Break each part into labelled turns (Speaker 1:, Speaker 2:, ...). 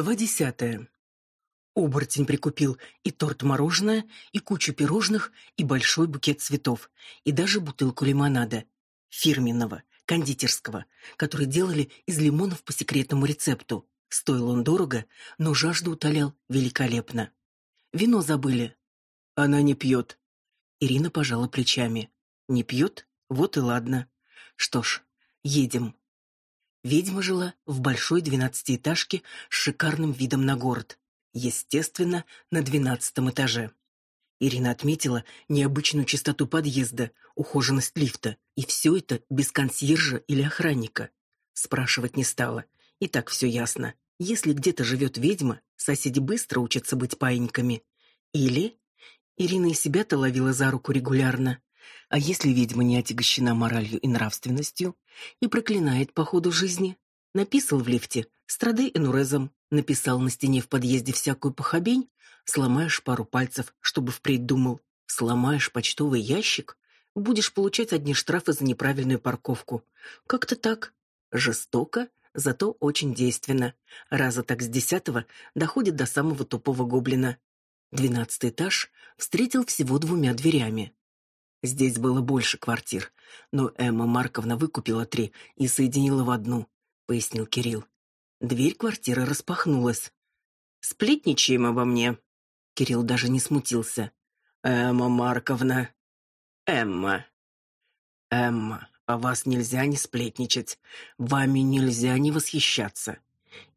Speaker 1: Глава десятая. Оборотень прикупил и торт-мороженое, и кучу пирожных, и большой букет цветов, и даже бутылку лимонада. Фирменного, кондитерского, который делали из лимонов по секретному рецепту. Стоил он дорого, но жажду утолял великолепно. Вино забыли. Она не пьет. Ирина пожала плечами. Не пьет? Вот и ладно. Что ж, едем. Ведьма жила в большой двенадцатиэтажке с шикарным видом на город. Естественно, на двенадцатом этаже. Ирина отметила необычную чистоту подъезда, ухоженность лифта, и все это без консьержа или охранника. Спрашивать не стала. И так все ясно. Если где-то живет ведьма, соседи быстро учатся быть паиньками. Или... Ирина и себя-то ловила за руку регулярно. А если ведьма не отягощена моралью и нравственностью и проклинает по ходу жизни? Написал в лифте «Страдай энурезом», написал на стене в подъезде всякую похабень, сломаешь пару пальцев, чтобы впредь думал. Сломаешь почтовый ящик, будешь получать одни штрафы за неправильную парковку. Как-то так. Жестоко, зато очень действенно. Раза так с десятого доходит до самого тупого гоблина. Двенадцатый этаж встретил всего двумя дверями. Здесь было больше квартир, но Эмма Марковна выкупила три и соединила в одну, пояснил Кирилл. Дверь квартиры распахнулась. Сплетничаем обо мне. Кирилл даже не смутился. Эмма Марковна. Эмма. Эмма, о вас нельзя не сплетничать. Вами нельзя не восхищаться.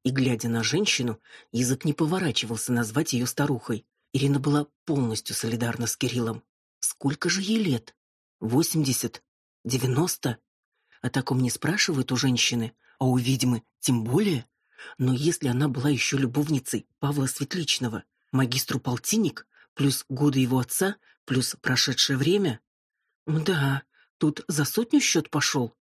Speaker 1: И глядя на женщину, язык не поворачивался назвать ее старухой. Ирина была полностью солидарна с Кириллом. Сколько же ей лет? Восемьдесят? Девяносто? О таком не спрашивают у женщины, а у ведьмы тем более. Но если она была еще любовницей Павла Светличного, магистру полтинник, плюс годы его отца, плюс прошедшее время... Да, тут за сотню счет пошел.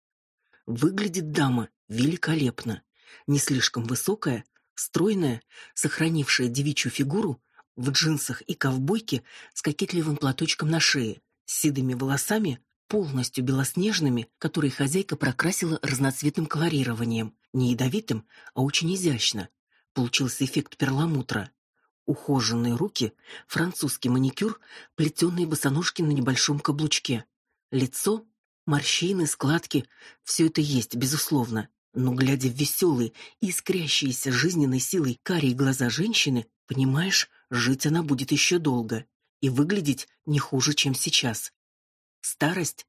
Speaker 1: Выглядит дама великолепно. Не слишком высокая, стройная, сохранившая девичью фигуру, в джинсах и ковбойке с кокетливым платочком на шее, с седыми волосами, полностью белоснежными, которые хозяйка прокрасила разноцветным колорированием, не ядовитым, а очень изящно. Получился эффект перламутра. Ухоженные руки, французский маникюр, плетеные босоножки на небольшом каблучке. Лицо, морщины, складки — все это есть, безусловно. Но, глядя в веселые, искрящиеся жизненной силой карие глаза женщины, понимаешь, Жить она будет еще долго и выглядеть не хуже, чем сейчас. Старость,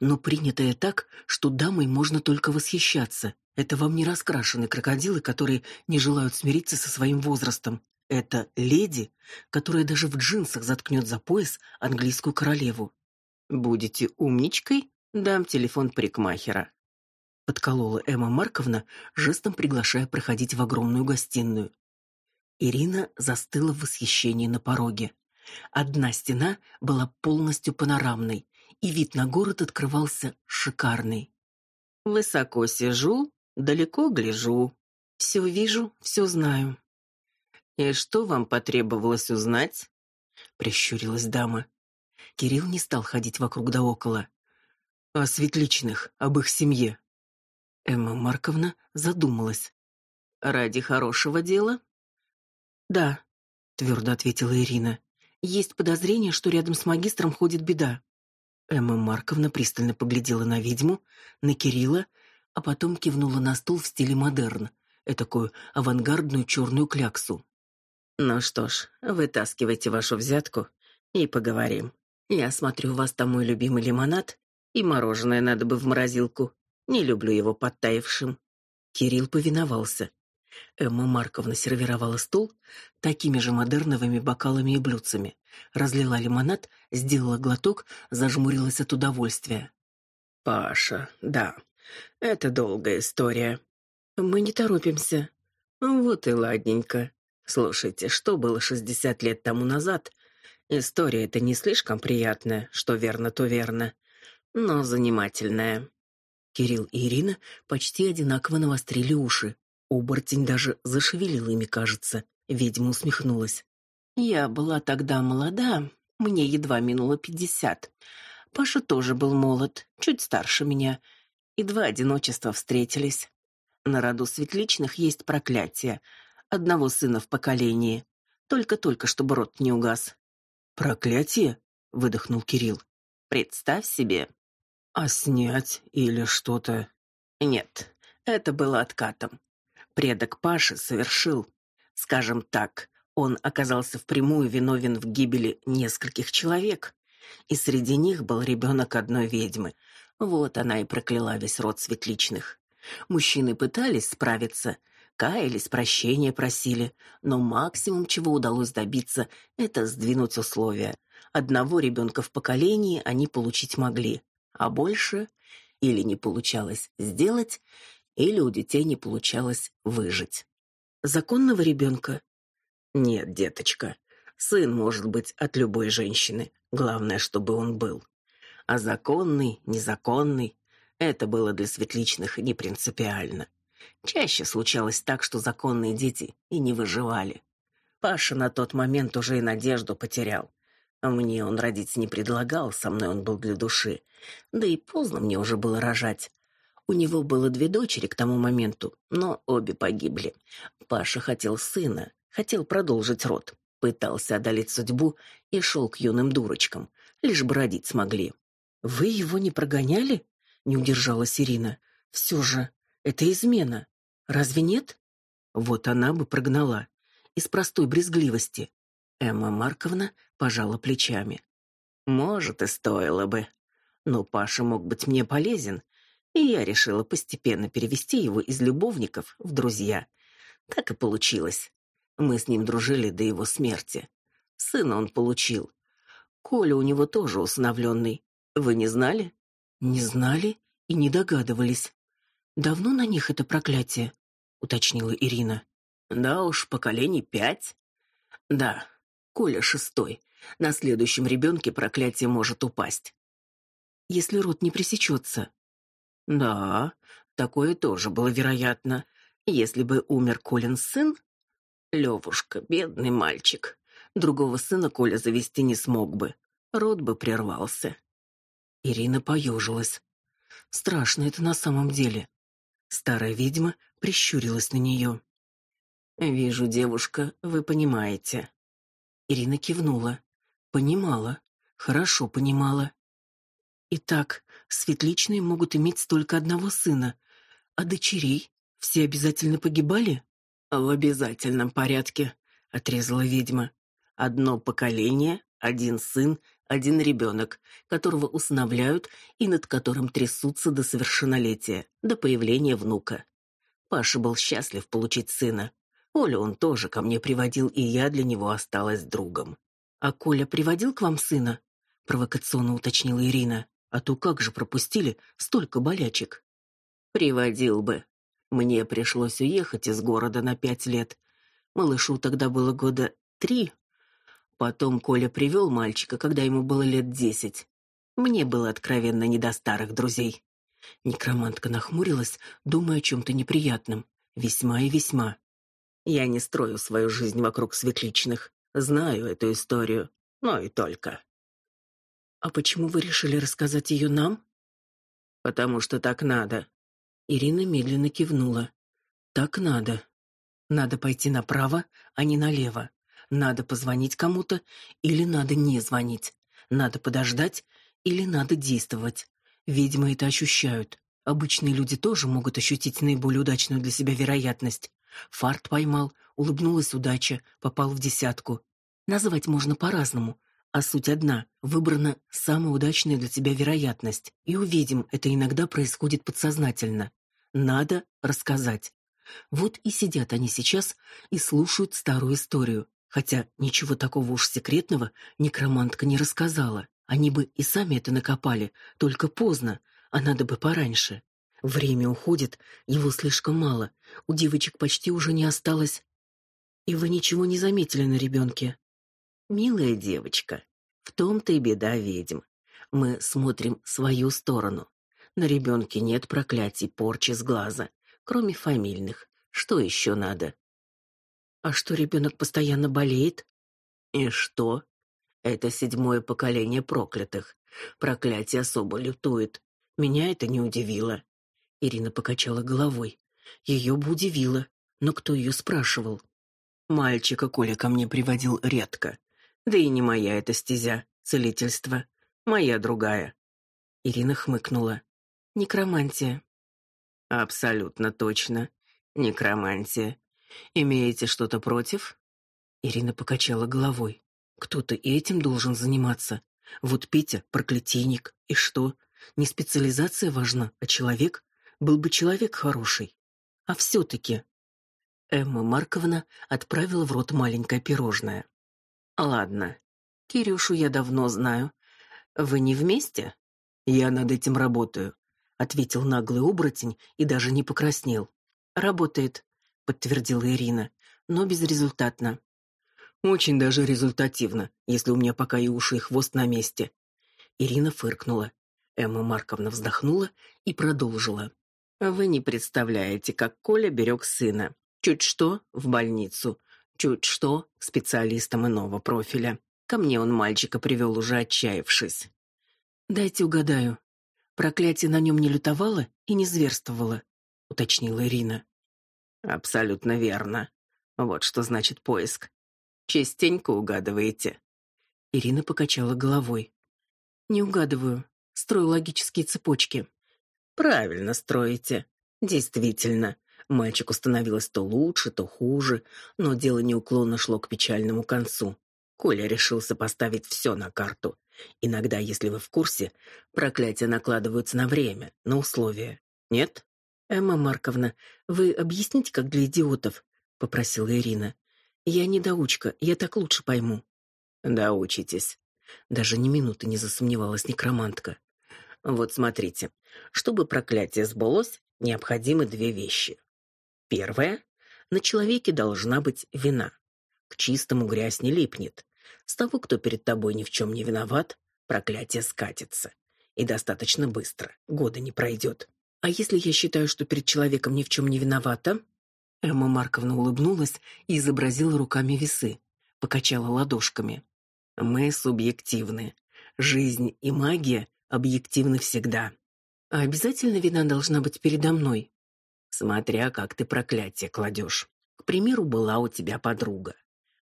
Speaker 1: но принятая так, что дамой можно только восхищаться. Это вам не раскрашенные крокодилы, которые не желают смириться со своим возрастом. Это леди, которая даже в джинсах заткнет за пояс английскую королеву. Будете умничкой, дам телефон парикмахера. Подколола Эмма Марковна, жестом приглашая проходить в огромную гостиную. Ирина застыла в восхищении на пороге. Одна стена была полностью панорамной, и вид на город открывался шикарный. Высоко сижу, далеко гляжу. Все вижу, все знаю. И что вам потребовалось узнать? прищурилась дама. Кирилл не стал ходить вокруг да около. О светличных, об их семье. Эмма Марковна задумалась. Ради хорошего дела? Да, твердо ответила Ирина. Есть подозрение, что рядом с магистром ходит беда. Эмма Марковна пристально поглядела на ведьму, на Кирилла, а потом кивнула на стул в стиле модерн, этакую авангардную черную кляксу. Ну что ж, вытаскивайте вашу взятку и поговорим. Я смотрю, у вас там мой любимый лимонад, и мороженое надо бы в морозилку. Не люблю его подтаявшим. Кирилл повиновался. Эмма Марковна сервировала стол такими же модерновыми бокалами и блюдцами, разлила лимонад, сделала глоток, зажмурилась от удовольствия. Паша, да. Это долгая история. Мы не торопимся. Вот и ладненько. Слушайте, что было шестьдесят лет тому назад? История эта не слишком приятная, что верно, то верно, но занимательная. Кирилл и Ирина почти одинаково навострили уши. Оборотень даже зашевелил ими, кажется. Ведьма усмехнулась. Я была тогда молода, мне едва минуло пятьдесят. Паша тоже был молод, чуть старше меня, и два одиночества встретились. На роду светличных есть проклятие. одного сына в поколении. Только-только, чтобы рот не угас.
Speaker 2: Проклятие, выдохнул Кирилл.
Speaker 1: Представь себе.
Speaker 2: А снять или что-то?
Speaker 1: Нет, это было откатом. Предок Паши совершил, скажем так, он оказался впрямую виновен в гибели нескольких человек, и среди них был ребенок одной ведьмы. Вот она и прокляла весь род светличных. Мужчины пытались справиться, каялись, прощения просили, но максимум, чего удалось добиться, это сдвинуть условия. Одного ребенка в поколении они получить могли, а больше или не получалось сделать, или у детей не получалось выжить.
Speaker 2: Законного ребенка?
Speaker 1: Нет, деточка. Сын может быть от любой женщины, главное, чтобы он был. А законный, незаконный это было для светличных не принципиально. Чаще случалось так, что законные дети и не выживали. Паша на тот момент уже и надежду потерял. Мне он родить не предлагал, со мной он был для души. Да и поздно мне уже было рожать. У него было две дочери к тому моменту, но обе погибли. Паша хотел сына, хотел продолжить род, пытался одолеть судьбу и шел к юным дурочкам, лишь бы родить смогли.
Speaker 2: Вы его не прогоняли? Не удержалась Ирина. Все же это измена. Разве нет? Вот она бы прогнала из простой брезгливости. Эмма Марковна пожала плечами.
Speaker 1: Может, и стоило бы. Но Паша мог быть мне полезен, и я решила постепенно перевести его из любовников в друзья. Так и получилось. Мы с ним дружили до его смерти. Сына он получил. Коля у него тоже усыновленный. Вы не знали?
Speaker 2: Не знали и не догадывались. Давно на них это проклятие, уточнила Ирина.
Speaker 1: Да уж, поколений пять. Да, Коля шестой. На следующем ребенке проклятие может упасть.
Speaker 2: Если род не пресечется.
Speaker 1: Да, такое тоже было вероятно. Если бы умер Колин сын, Левушка, бедный мальчик, другого сына Коля завести не смог бы. Род бы прервался.
Speaker 2: Ирина поежилась. Страшно это на самом деле. Старая ведьма прищурилась на нее.
Speaker 1: Вижу, девушка, вы понимаете.
Speaker 2: Ирина кивнула. Понимала, хорошо понимала. Итак, светличные могут иметь только одного сына, а дочерей все обязательно погибали?
Speaker 1: В обязательном порядке, отрезала ведьма. Одно поколение, один сын, один ребенок, которого усыновляют и над которым трясутся до совершеннолетия, до появления внука. Паша был счастлив получить сына. Олю он тоже ко мне приводил, и я для него осталась другом.
Speaker 2: А Коля приводил к вам сына? провокационно уточнила Ирина. А то как же пропустили столько болячек?
Speaker 1: Приводил бы. Мне пришлось уехать из города на пять лет. Малышу тогда было года три, Потом Коля привел мальчика, когда ему было лет десять. Мне было откровенно не до старых друзей.
Speaker 2: Некромантка нахмурилась, думая о чем то неприятном, весьма и весьма.
Speaker 1: Я не строю свою жизнь вокруг светличных. Знаю эту историю, но и только.
Speaker 2: А почему вы решили рассказать ее нам?
Speaker 1: Потому что так надо.
Speaker 2: Ирина медленно кивнула. Так надо. Надо пойти направо, а не налево. Надо позвонить кому-то или надо не звонить. Надо подождать или надо действовать. Видимо, это ощущают. Обычные люди тоже могут ощутить наиболее удачную для себя вероятность. Фарт поймал, улыбнулась удача, попал в десятку. Назвать можно по-разному, а суть одна выбрана самая удачная для тебя вероятность. И увидим, это иногда происходит подсознательно. Надо рассказать. Вот и сидят они сейчас и слушают старую историю. Хотя ничего такого уж секретного некромантка не рассказала. Они бы и сами это накопали, только поздно, а надо бы пораньше. Время уходит, его слишком мало. У девочек почти уже не осталось. И вы ничего не заметили на ребенке?»
Speaker 1: Милая девочка, в том-то и беда ведьм. Мы смотрим свою сторону. На ребенке нет проклятий, порчи с глаза, кроме фамильных. Что еще надо?
Speaker 2: А что ребенок постоянно болеет?
Speaker 1: И что? Это седьмое поколение проклятых. Проклятие особо лютует. Меня это не удивило.
Speaker 2: Ирина покачала головой. Ее бы удивило, но кто ее спрашивал? Мальчика Коля ко мне приводил редко. Да и не моя эта стезя, целительство. Моя другая. Ирина хмыкнула. Некромантия. Абсолютно точно. Некромантия. Имеете что-то против? Ирина покачала головой. Кто-то и этим должен заниматься. Вот Петя проклятийник. И что? Не специализация важна, а человек. Был бы человек хороший. А все таки Эмма Марковна отправила в рот маленькое пирожное. Ладно. Кирюшу я давно знаю. Вы не вместе? Я над этим работаю, ответил наглый оборотень и даже не покраснел. Работает, подтвердила Ирина, но безрезультатно. Очень даже результативно, если у меня пока и уши, и хвост на месте. Ирина фыркнула. Эмма Марковна вздохнула и продолжила. Вы не представляете, как Коля берег сына. Чуть что в больницу, чуть что к специалистам иного профиля. Ко мне он мальчика привел уже отчаявшись. Дайте угадаю. Проклятие на нем не лютовало и не зверствовало, уточнила Ирина. Абсолютно верно. Вот что значит поиск. Частенько угадываете. Ирина покачала головой. Не угадываю. Строю логические цепочки. Правильно строите. Действительно, Мальчику становилось то лучше, то хуже, но дело неуклонно шло к печальному концу. Коля решился поставить все на карту. Иногда, если вы в курсе, проклятия накладываются на время, на условия. Нет? Эмма Марковна, вы объясните, как для идиотов, попросила Ирина. Я не доучка, я так лучше пойму. Доучитесь. Даже ни минуты не засомневалась некромантка. Вот смотрите, чтобы проклятие сбылось, необходимы две вещи. Первое. На человеке должна быть вина. К чистому грязь не липнет. С того, кто перед тобой ни в чем не виноват, проклятие скатится. И достаточно быстро. Года не пройдет. А если я считаю, что перед человеком ни в чем не виновата? Эмма Марковна улыбнулась и изобразила руками весы, покачала ладошками. Мы субъективны. Жизнь и магия объективны всегда. А обязательно вина должна быть передо мной, смотря как ты проклятие кладешь. К примеру, была у тебя подруга.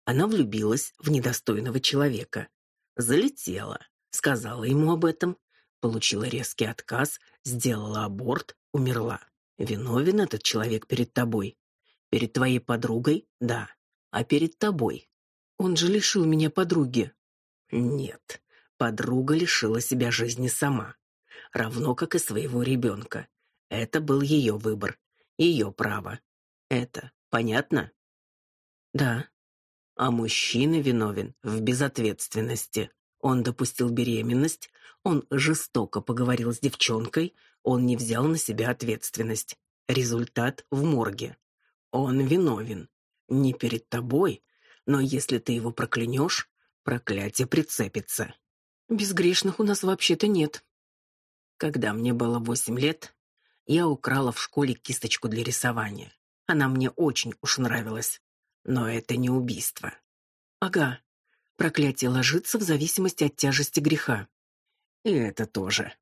Speaker 2: Она влюбилась в недостойного человека. Залетела, сказала ему об этом, получила резкий отказ, сделала аборт, умерла. Виновен этот человек перед тобой. Перед твоей подругой? Да. А перед тобой? Он же лишил меня подруги. Нет. Подруга лишила себя жизни сама, равно как и своего ребенка. Это был ее выбор, ее право. Это понятно? Да. А мужчина виновен в безответственности. Он допустил беременность, он жестоко поговорил с девчонкой, он не взял на себя ответственность. Результат в морге. Он виновен. Не перед тобой, но если ты его проклянешь, проклятие прицепится. Безгрешных у нас вообще-то нет. Когда мне было восемь лет, я украла в школе кисточку для рисования. Она мне очень уж нравилась. Но это не убийство. Ага. Проклятие ложится в зависимости от тяжести греха. И это тоже.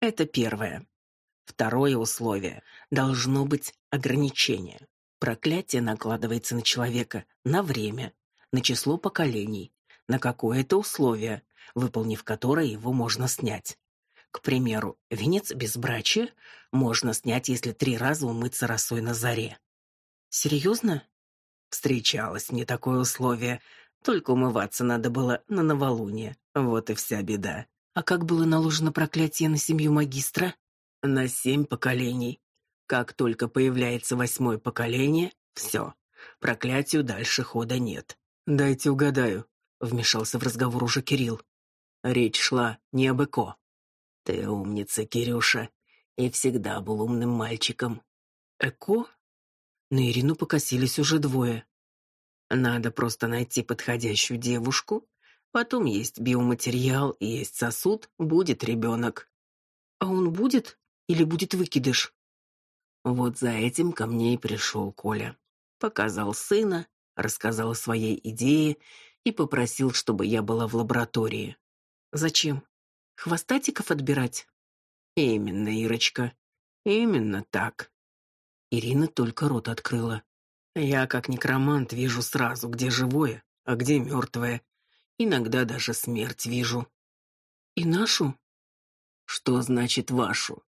Speaker 2: Это первое. Второе условие должно быть ограничение. Проклятие накладывается на человека на время, на число поколений, на какое-то условие, выполнив которое его можно снять. К примеру, венец безбрачия можно снять, если три раза умыться росой на заре. Серьезно? Встречалось мне такое условие. Только умываться надо было на новолуние. Вот и вся беда. А как было наложено проклятие на семью магистра? На семь поколений. Как только появляется восьмое поколение, все. Проклятию дальше хода нет. Дайте угадаю, вмешался в разговор уже Кирилл. Речь шла не об Эко. Ты умница, Кирюша, и всегда был умным мальчиком. Эко? На Ирину покосились уже двое. Надо просто найти подходящую девушку, потом есть биоматериал есть сосуд, будет ребенок. А он будет или будет выкидыш? Вот за этим ко мне и пришел Коля. Показал сына, рассказал о своей идее и попросил, чтобы я была в лаборатории. Зачем? Хвостатиков отбирать? Именно, Ирочка. Именно так. Ирина только рот открыла. Я, как некромант, вижу сразу, где живое, а где мертвое. Иногда даже смерть вижу.
Speaker 1: И нашу?
Speaker 2: Что значит вашу?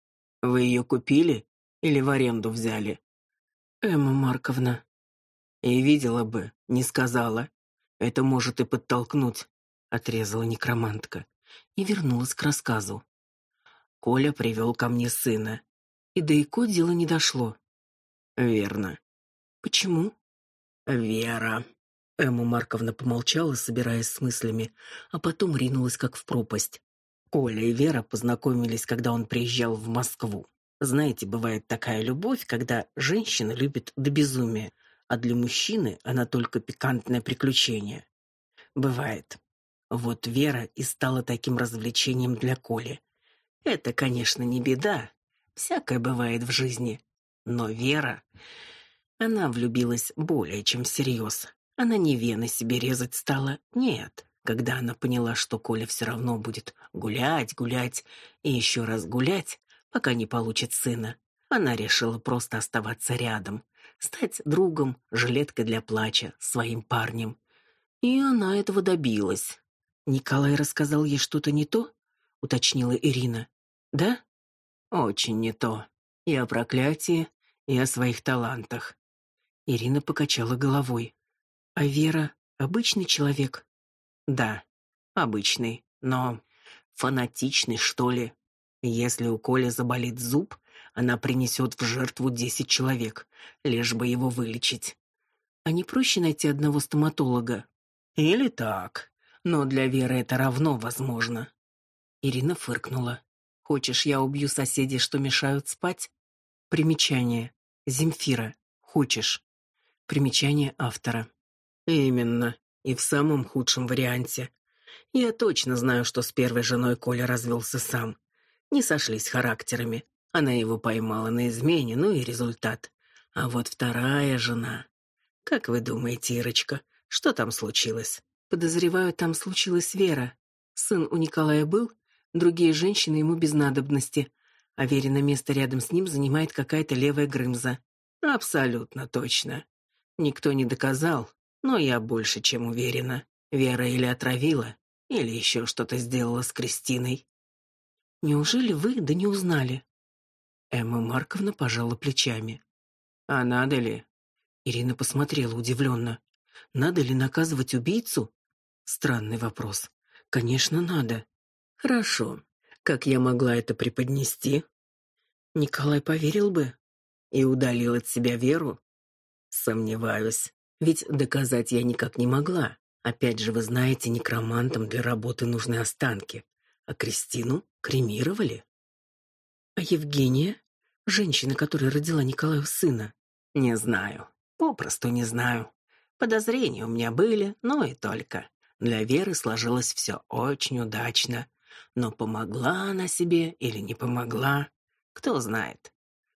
Speaker 2: Вы ее купили или в аренду взяли?
Speaker 1: Эмма Марковна.
Speaker 2: И видела бы, не сказала. Это может и подтолкнуть, отрезала некромантка и вернулась к рассказу. Коля привел ко мне сына.
Speaker 1: И до Ико дело не дошло.
Speaker 2: Верно.
Speaker 1: Почему?
Speaker 2: Вера.
Speaker 1: Эмма Марковна помолчала, собираясь с мыслями, а потом ринулась как в пропасть.
Speaker 2: Коля и Вера познакомились, когда он приезжал в Москву. Знаете, бывает такая любовь, когда женщина любит до безумия, а для мужчины она только пикантное приключение. Бывает. Вот Вера и стала таким развлечением для Коли. Это, конечно, не беда. Всякое бывает в жизни. Но Вера... Она влюбилась более чем всерьез. Она не вены себе резать стала, нет. Когда она поняла, что Коля все равно будет гулять, гулять и еще раз гулять, пока не получит сына, она решила просто оставаться рядом, стать другом, жилеткой для плача, своим парнем. И она этого добилась.
Speaker 1: Николай рассказал ей что-то не то, уточнила Ирина. Да?
Speaker 2: Очень не то. И о проклятии, и о своих талантах.
Speaker 1: Ирина покачала головой. А Вера обычный человек?
Speaker 2: Да, обычный, но фанатичный, что ли. Если у Коли заболит зуб, она принесет в жертву десять человек, лишь бы его вылечить.
Speaker 1: А не проще найти одного стоматолога?
Speaker 2: Или так. Но для Веры это равно возможно.
Speaker 1: Ирина фыркнула. Хочешь, я убью соседей, что мешают спать? Примечание. Земфира. Хочешь? Примечание автора.
Speaker 2: Именно. И в самом худшем варианте. Я точно знаю, что с первой женой Коля развелся сам. Не сошлись характерами. Она его поймала на измене, ну и результат. А вот вторая жена... Как вы думаете, Ирочка, что там случилось?
Speaker 1: Подозреваю, там случилась Вера. Сын у Николая был, другие женщины ему без надобности, а Верина место рядом с ним занимает какая-то левая Грымза.
Speaker 2: Абсолютно точно. Никто не доказал, но я больше чем уверена. Вера или отравила, или еще что-то сделала с Кристиной.
Speaker 1: Неужели вы да не узнали?
Speaker 2: Эмма Марковна пожала плечами. А надо ли?
Speaker 1: Ирина посмотрела удивленно. Надо ли наказывать убийцу? Странный вопрос. Конечно, надо.
Speaker 2: Хорошо. Как я могла это преподнести?
Speaker 1: Николай поверил бы
Speaker 2: и удалил от себя веру. Сомневаюсь, ведь доказать я никак не могла. Опять же, вы знаете, некромантам для работы нужны останки, а Кристину кремировали.
Speaker 1: А Евгения, женщина, которая родила Николаю сына,
Speaker 2: не знаю. Попросту не знаю. Подозрения у меня были, но и только. Для Веры сложилось все очень удачно. Но помогла она себе или не помогла, кто знает.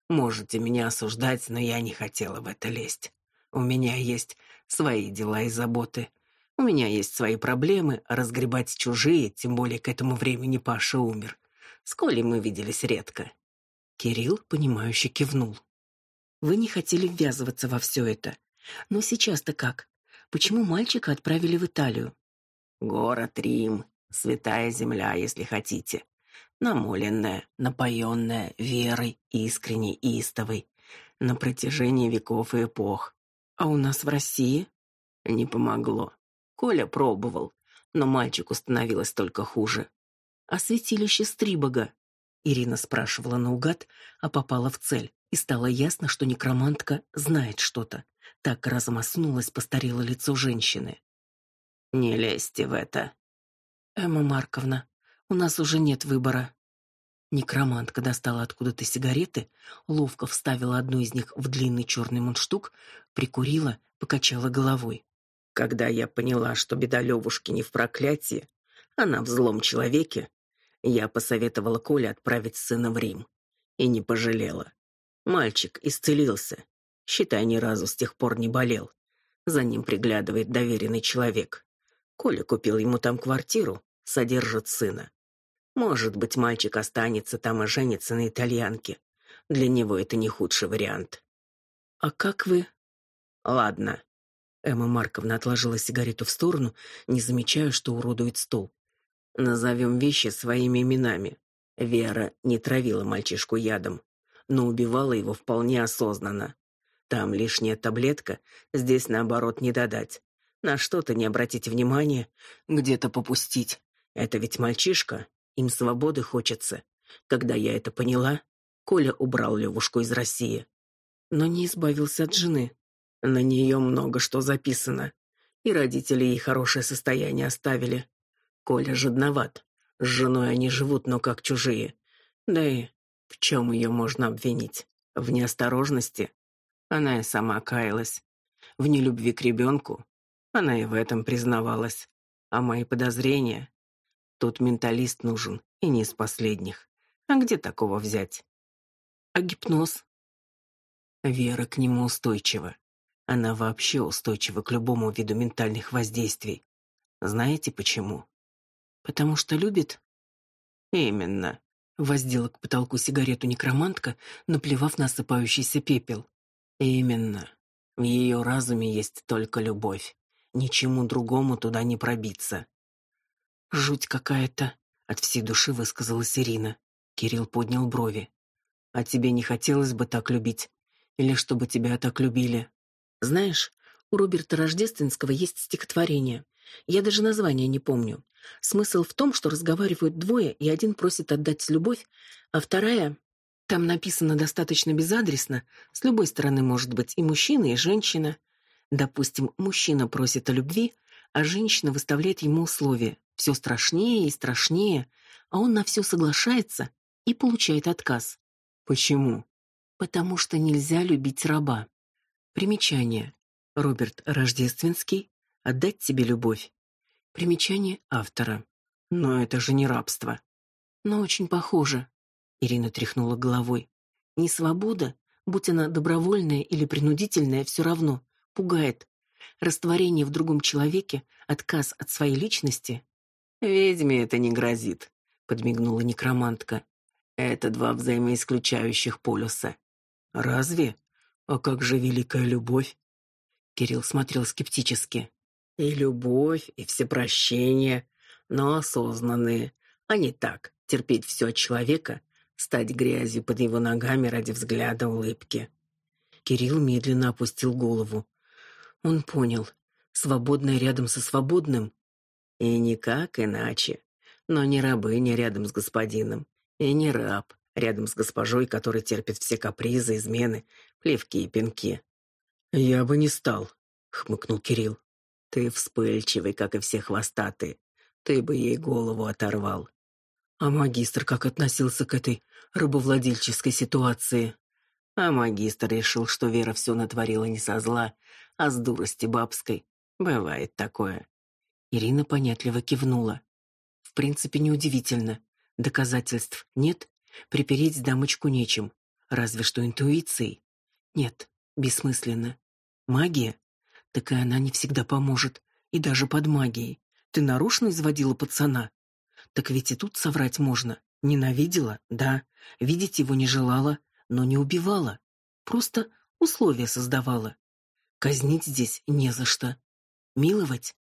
Speaker 2: Можете меня осуждать, но я не хотела в это лезть. У меня есть свои дела и заботы. У меня есть свои проблемы, разгребать чужие, тем более к этому времени Паша умер. С Колей мы виделись редко.
Speaker 1: Кирилл, понимающе кивнул. Вы не хотели ввязываться во все это. Но сейчас-то как? Почему мальчика отправили в Италию?
Speaker 2: Город Рим, святая земля, если хотите намоленная, напоенная верой искренней и истовой на протяжении веков и эпох.
Speaker 1: А у нас в России
Speaker 2: не помогло. Коля пробовал, но мальчику становилось только хуже.
Speaker 1: А святилище Стрибога? Ирина спрашивала наугад, а попала в цель, и стало ясно, что некромантка знает что-то. Так разом осунулось постарело лицо женщины.
Speaker 2: Не лезьте в это.
Speaker 1: Эмма Марковна, у нас уже нет выбора. Некромантка достала откуда-то сигареты, ловко вставила одну из них в длинный черный мундштук, прикурила, покачала головой.
Speaker 2: Когда я поняла, что беда Левушки не в проклятии, она в злом человеке, я посоветовала Коле отправить сына в Рим. И не пожалела. Мальчик исцелился. Считай, ни разу с тех пор не болел. За ним приглядывает доверенный человек. Коля купил ему там квартиру, содержит сына. Может быть, мальчик останется там и женится на итальянке. Для него это не худший вариант.
Speaker 1: А как вы?
Speaker 2: Ладно. Эмма Марковна отложила сигарету в сторону, не замечая, что уродует стол. Назовем вещи своими именами. Вера не травила мальчишку ядом, но убивала его вполне осознанно. Там лишняя таблетка, здесь наоборот не додать. На что-то не обратить внимания, где-то попустить. Это ведь мальчишка, им свободы хочется. Когда я это поняла, Коля убрал Левушку из России. Но не избавился от жены. На нее много что записано. И родители ей хорошее состояние оставили. Коля жадноват. С женой они живут, но как чужие. Да и в чем ее можно обвинить? В неосторожности? Она и сама каялась. В нелюбви к ребенку? Она и в этом признавалась. А мои подозрения? Тут менталист нужен, и не из последних. А где такого взять? А гипноз? Вера к нему устойчива. Она вообще устойчива к любому виду ментальных воздействий. Знаете почему? Потому что любит? Именно. Воздела к потолку сигарету некромантка, наплевав на осыпающийся пепел. Именно. В ее разуме есть только любовь. Ничему другому туда не пробиться. Жуть какая-то, от всей души высказалась Ирина. Кирилл поднял брови. А тебе не хотелось бы так любить или чтобы тебя так любили? Знаешь, у Роберта Рождественского есть стихотворение. Я даже название не помню. Смысл в том, что разговаривают двое, и один просит отдать любовь, а вторая там написано достаточно безадресно, с любой стороны может быть и мужчина, и женщина. Допустим, мужчина просит о любви, а женщина выставляет ему условия. Все страшнее и страшнее, а он на все соглашается и получает отказ. Почему? Потому что нельзя любить раба. Примечание. Роберт Рождественский. Отдать тебе любовь. Примечание автора. Но это же не рабство. Но очень похоже. Ирина тряхнула головой. Не свобода, будь она добровольная или принудительная, все равно пугает. Растворение в другом человеке, отказ от своей личности. Ведьме это не грозит, подмигнула некромантка. Это два взаимоисключающих полюса. Разве? А как же великая любовь? Кирилл смотрел скептически. И любовь, и всепрощение, но осознанные, а не так, терпеть все от человека, стать грязью под его ногами ради взгляда, улыбки. Кирилл медленно опустил голову. Он понял, свободная рядом со свободным и никак иначе. Но не рабыня рядом с господином, и не раб, рядом с госпожой, которая терпит все капризы, измены, плевки и пинки. Я бы не стал, хмыкнул Кирилл. Ты вспыльчивый, как и все хвостатые. Ты бы ей голову оторвал. А магистр как относился к этой рабовладельческой ситуации? А магистр решил, что Вера все натворила не со зла, а с дурости бабской. Бывает такое. Ирина понятливо кивнула. В принципе, неудивительно. Доказательств нет, Припереть дамочку нечем, разве что интуицией. Нет, бессмысленно. Магия? Так и она не всегда поможет, и даже под магией. Ты нарочно изводила пацана? Так ведь и тут соврать можно. Ненавидела, да, видеть его не желала, но не убивала. Просто условия создавала. Казнить здесь не за что. Миловать?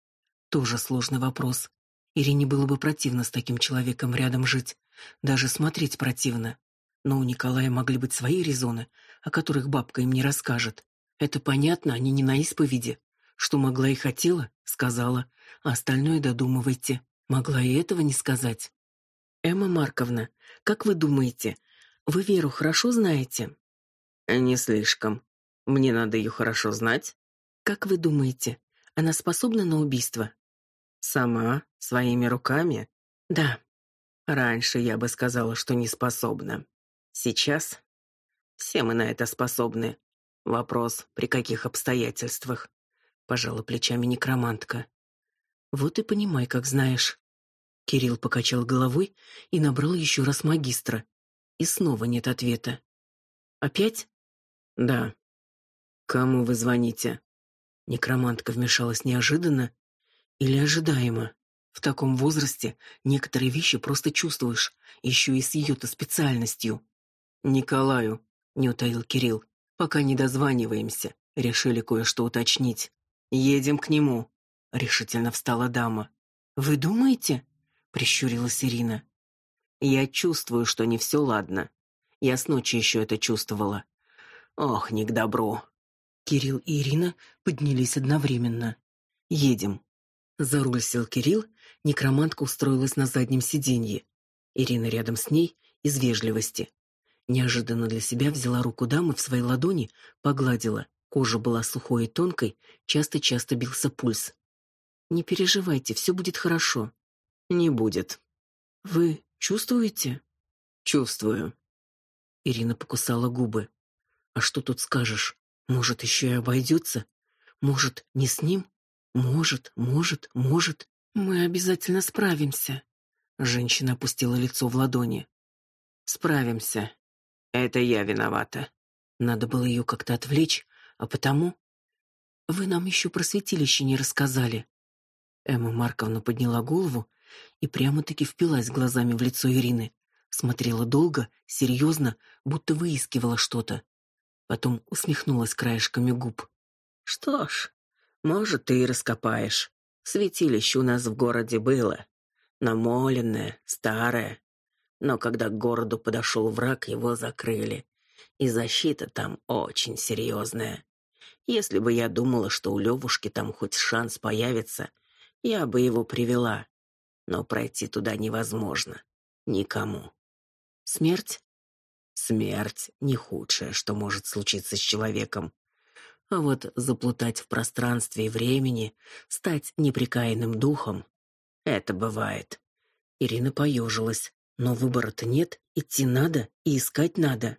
Speaker 2: Тоже сложный вопрос. Ирине было бы противно с таким человеком рядом жить. Даже смотреть противно. Но у Николая могли быть свои резоны, о которых бабка им не расскажет. Это понятно, они не на исповеди. Что могла и хотела, сказала, а остальное додумывайте. Могла и этого не сказать. Эмма Марковна, как вы думаете, вы Веру хорошо знаете? Не слишком. Мне надо ее хорошо знать. Как вы думаете, она способна на убийство? Сама, своими руками? Да. Раньше я бы сказала, что не способна. Сейчас все мы на это способны. Вопрос, при каких обстоятельствах? Пожала плечами некромантка. Вот и понимай, как знаешь. Кирилл покачал головой и набрал еще раз магистра. И снова нет ответа. Опять? Да. Кому вы звоните? Некромантка вмешалась неожиданно или ожидаемо. В таком возрасте некоторые вещи просто чувствуешь, еще и с ее-то специальностью. Николаю, не утаил Кирилл, пока не дозваниваемся. Решили кое-что уточнить. Едем к нему, решительно встала дама.
Speaker 1: Вы думаете? прищурилась Ирина.
Speaker 2: Я чувствую, что не все ладно. Я с ночи еще это чувствовала. Ох, не к добру.
Speaker 1: Кирилл и Ирина поднялись одновременно.
Speaker 2: Едем.
Speaker 1: За руль сел Кирилл, некромантка устроилась на заднем сиденье. Ирина рядом с ней из вежливости. Неожиданно для себя взяла руку дамы в свои ладони, погладила. Кожа была сухой и тонкой, часто-часто бился пульс. Не переживайте, все будет хорошо.
Speaker 2: Не будет.
Speaker 1: Вы чувствуете?
Speaker 2: Чувствую.
Speaker 1: Ирина покусала губы. А что тут скажешь? Может, еще и обойдется? Может, не с ним? Может, может, может. Мы обязательно справимся. Женщина опустила лицо в ладони.
Speaker 2: Справимся. Это я виновата.
Speaker 1: Надо было ее как-то отвлечь, а потому вы нам еще про святилище не рассказали. Эмма Марковна подняла голову и прямо-таки впилась глазами в лицо Ирины, смотрела долго, серьезно, будто выискивала что-то. Потом усмехнулась краешками губ.
Speaker 2: Что ж, может, ты и раскопаешь. Святилище у нас в городе было, намоленное, старое. Но когда к городу подошел враг, его закрыли. И защита там очень серьезная. Если бы я думала, что у Левушки там хоть шанс появится, я бы его привела. Но пройти туда невозможно. Никому.
Speaker 1: Смерть?
Speaker 2: Смерть не худшее, что может случиться с человеком. А вот заплутать в пространстве и времени, стать неприкаянным духом это бывает.
Speaker 1: Ирина поежилась. Но выбора-то нет, идти надо и искать надо.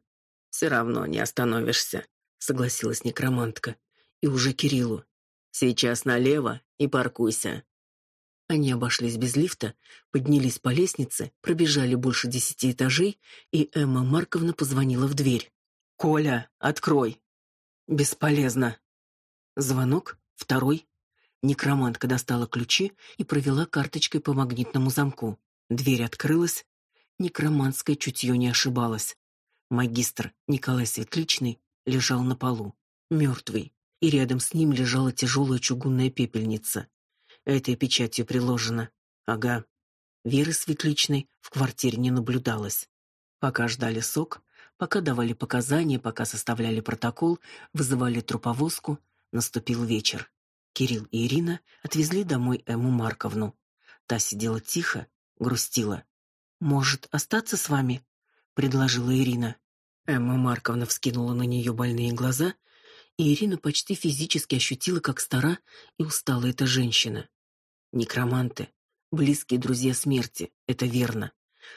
Speaker 2: Все равно не остановишься, согласилась некромантка. И уже Кириллу. Сейчас налево и паркуйся.
Speaker 1: Они обошлись без лифта, поднялись по лестнице, пробежали больше десяти этажей, и Эмма Марковна позвонила в дверь.
Speaker 2: «Коля, открой!»
Speaker 1: «Бесполезно». Звонок, второй. Некромантка достала ключи и провела карточкой по магнитному замку. Дверь открылась, Некроманское чутье не ошибалось. Магистр Николай Светличный лежал на полу, мертвый, и рядом с ним лежала тяжелая чугунная пепельница. Этой печатью приложено. Ага. Веры Светличной в квартире не наблюдалось. Пока ждали сок, пока давали показания, пока составляли протокол, вызывали труповозку, наступил вечер. Кирилл и Ирина отвезли домой Эмму Марковну. Та сидела тихо, грустила. Может, остаться с вами? предложила Ирина. Эмма Марковна вскинула на нее больные глаза, и Ирина почти физически ощутила, как стара и устала эта женщина. Некроманты, близкие друзья смерти, это верно.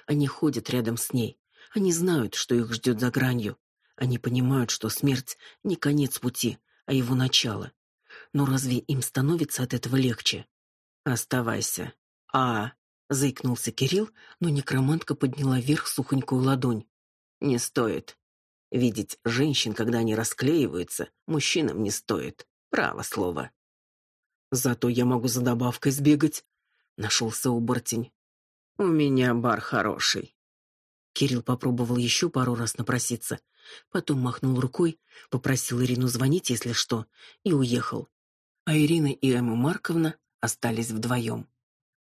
Speaker 1: Они ходят рядом с ней. Они знают, что их ждет за гранью. Они понимают, что смерть не конец пути, а его начало. Но разве им становится от этого легче? Оставайся. А, заикнулся Кирилл, но некромантка подняла вверх сухонькую ладонь. Не стоит. Видеть женщин, когда они расклеиваются, мужчинам не стоит. Право слово. Зато я могу за добавкой сбегать, нашелся оборотень. У меня бар хороший. Кирилл попробовал еще пару раз напроситься, потом махнул рукой, попросил Ирину звонить, если что, и уехал. А Ирина и Эмма Марковна остались вдвоем.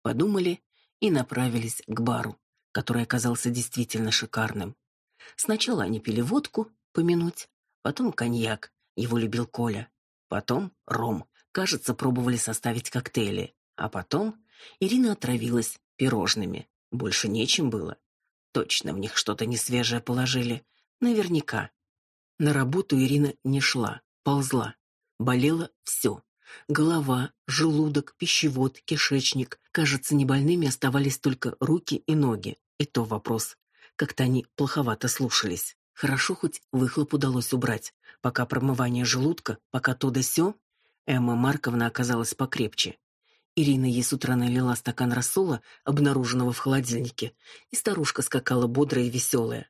Speaker 1: Подумали и направились к бару, который оказался действительно шикарным. Сначала они пили водку, помянуть, потом коньяк, его любил Коля, потом ром. Кажется, пробовали составить коктейли, а потом Ирина отравилась пирожными. Больше нечем было. Точно в них что-то несвежее положили, наверняка. На работу Ирина не шла, ползла. Болело все. Голова, желудок, пищевод, кишечник. Кажется, небольными оставались только руки и ноги. И то вопрос. Как-то они плоховато слушались. Хорошо хоть выхлоп удалось убрать. Пока промывание желудка, пока то да сё, Эмма Марковна оказалась покрепче. Ирина ей с утра налила стакан рассола, обнаруженного в холодильнике, и старушка скакала бодрая и веселая.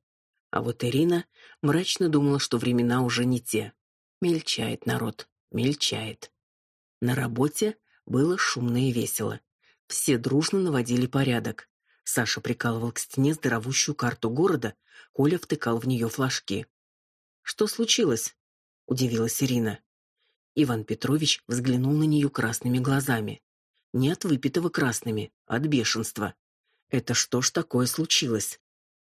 Speaker 1: А вот Ирина мрачно думала, что времена уже не те. Мельчает народ, мельчает. На работе было шумно и весело. Все дружно наводили порядок. Саша прикалывал к стене здоровущую карту города, Коля втыкал в нее флажки. Что случилось? удивилась Ирина.
Speaker 2: Иван Петрович взглянул на нее красными глазами. Не от выпитого красными, от бешенства. Это что ж такое случилось?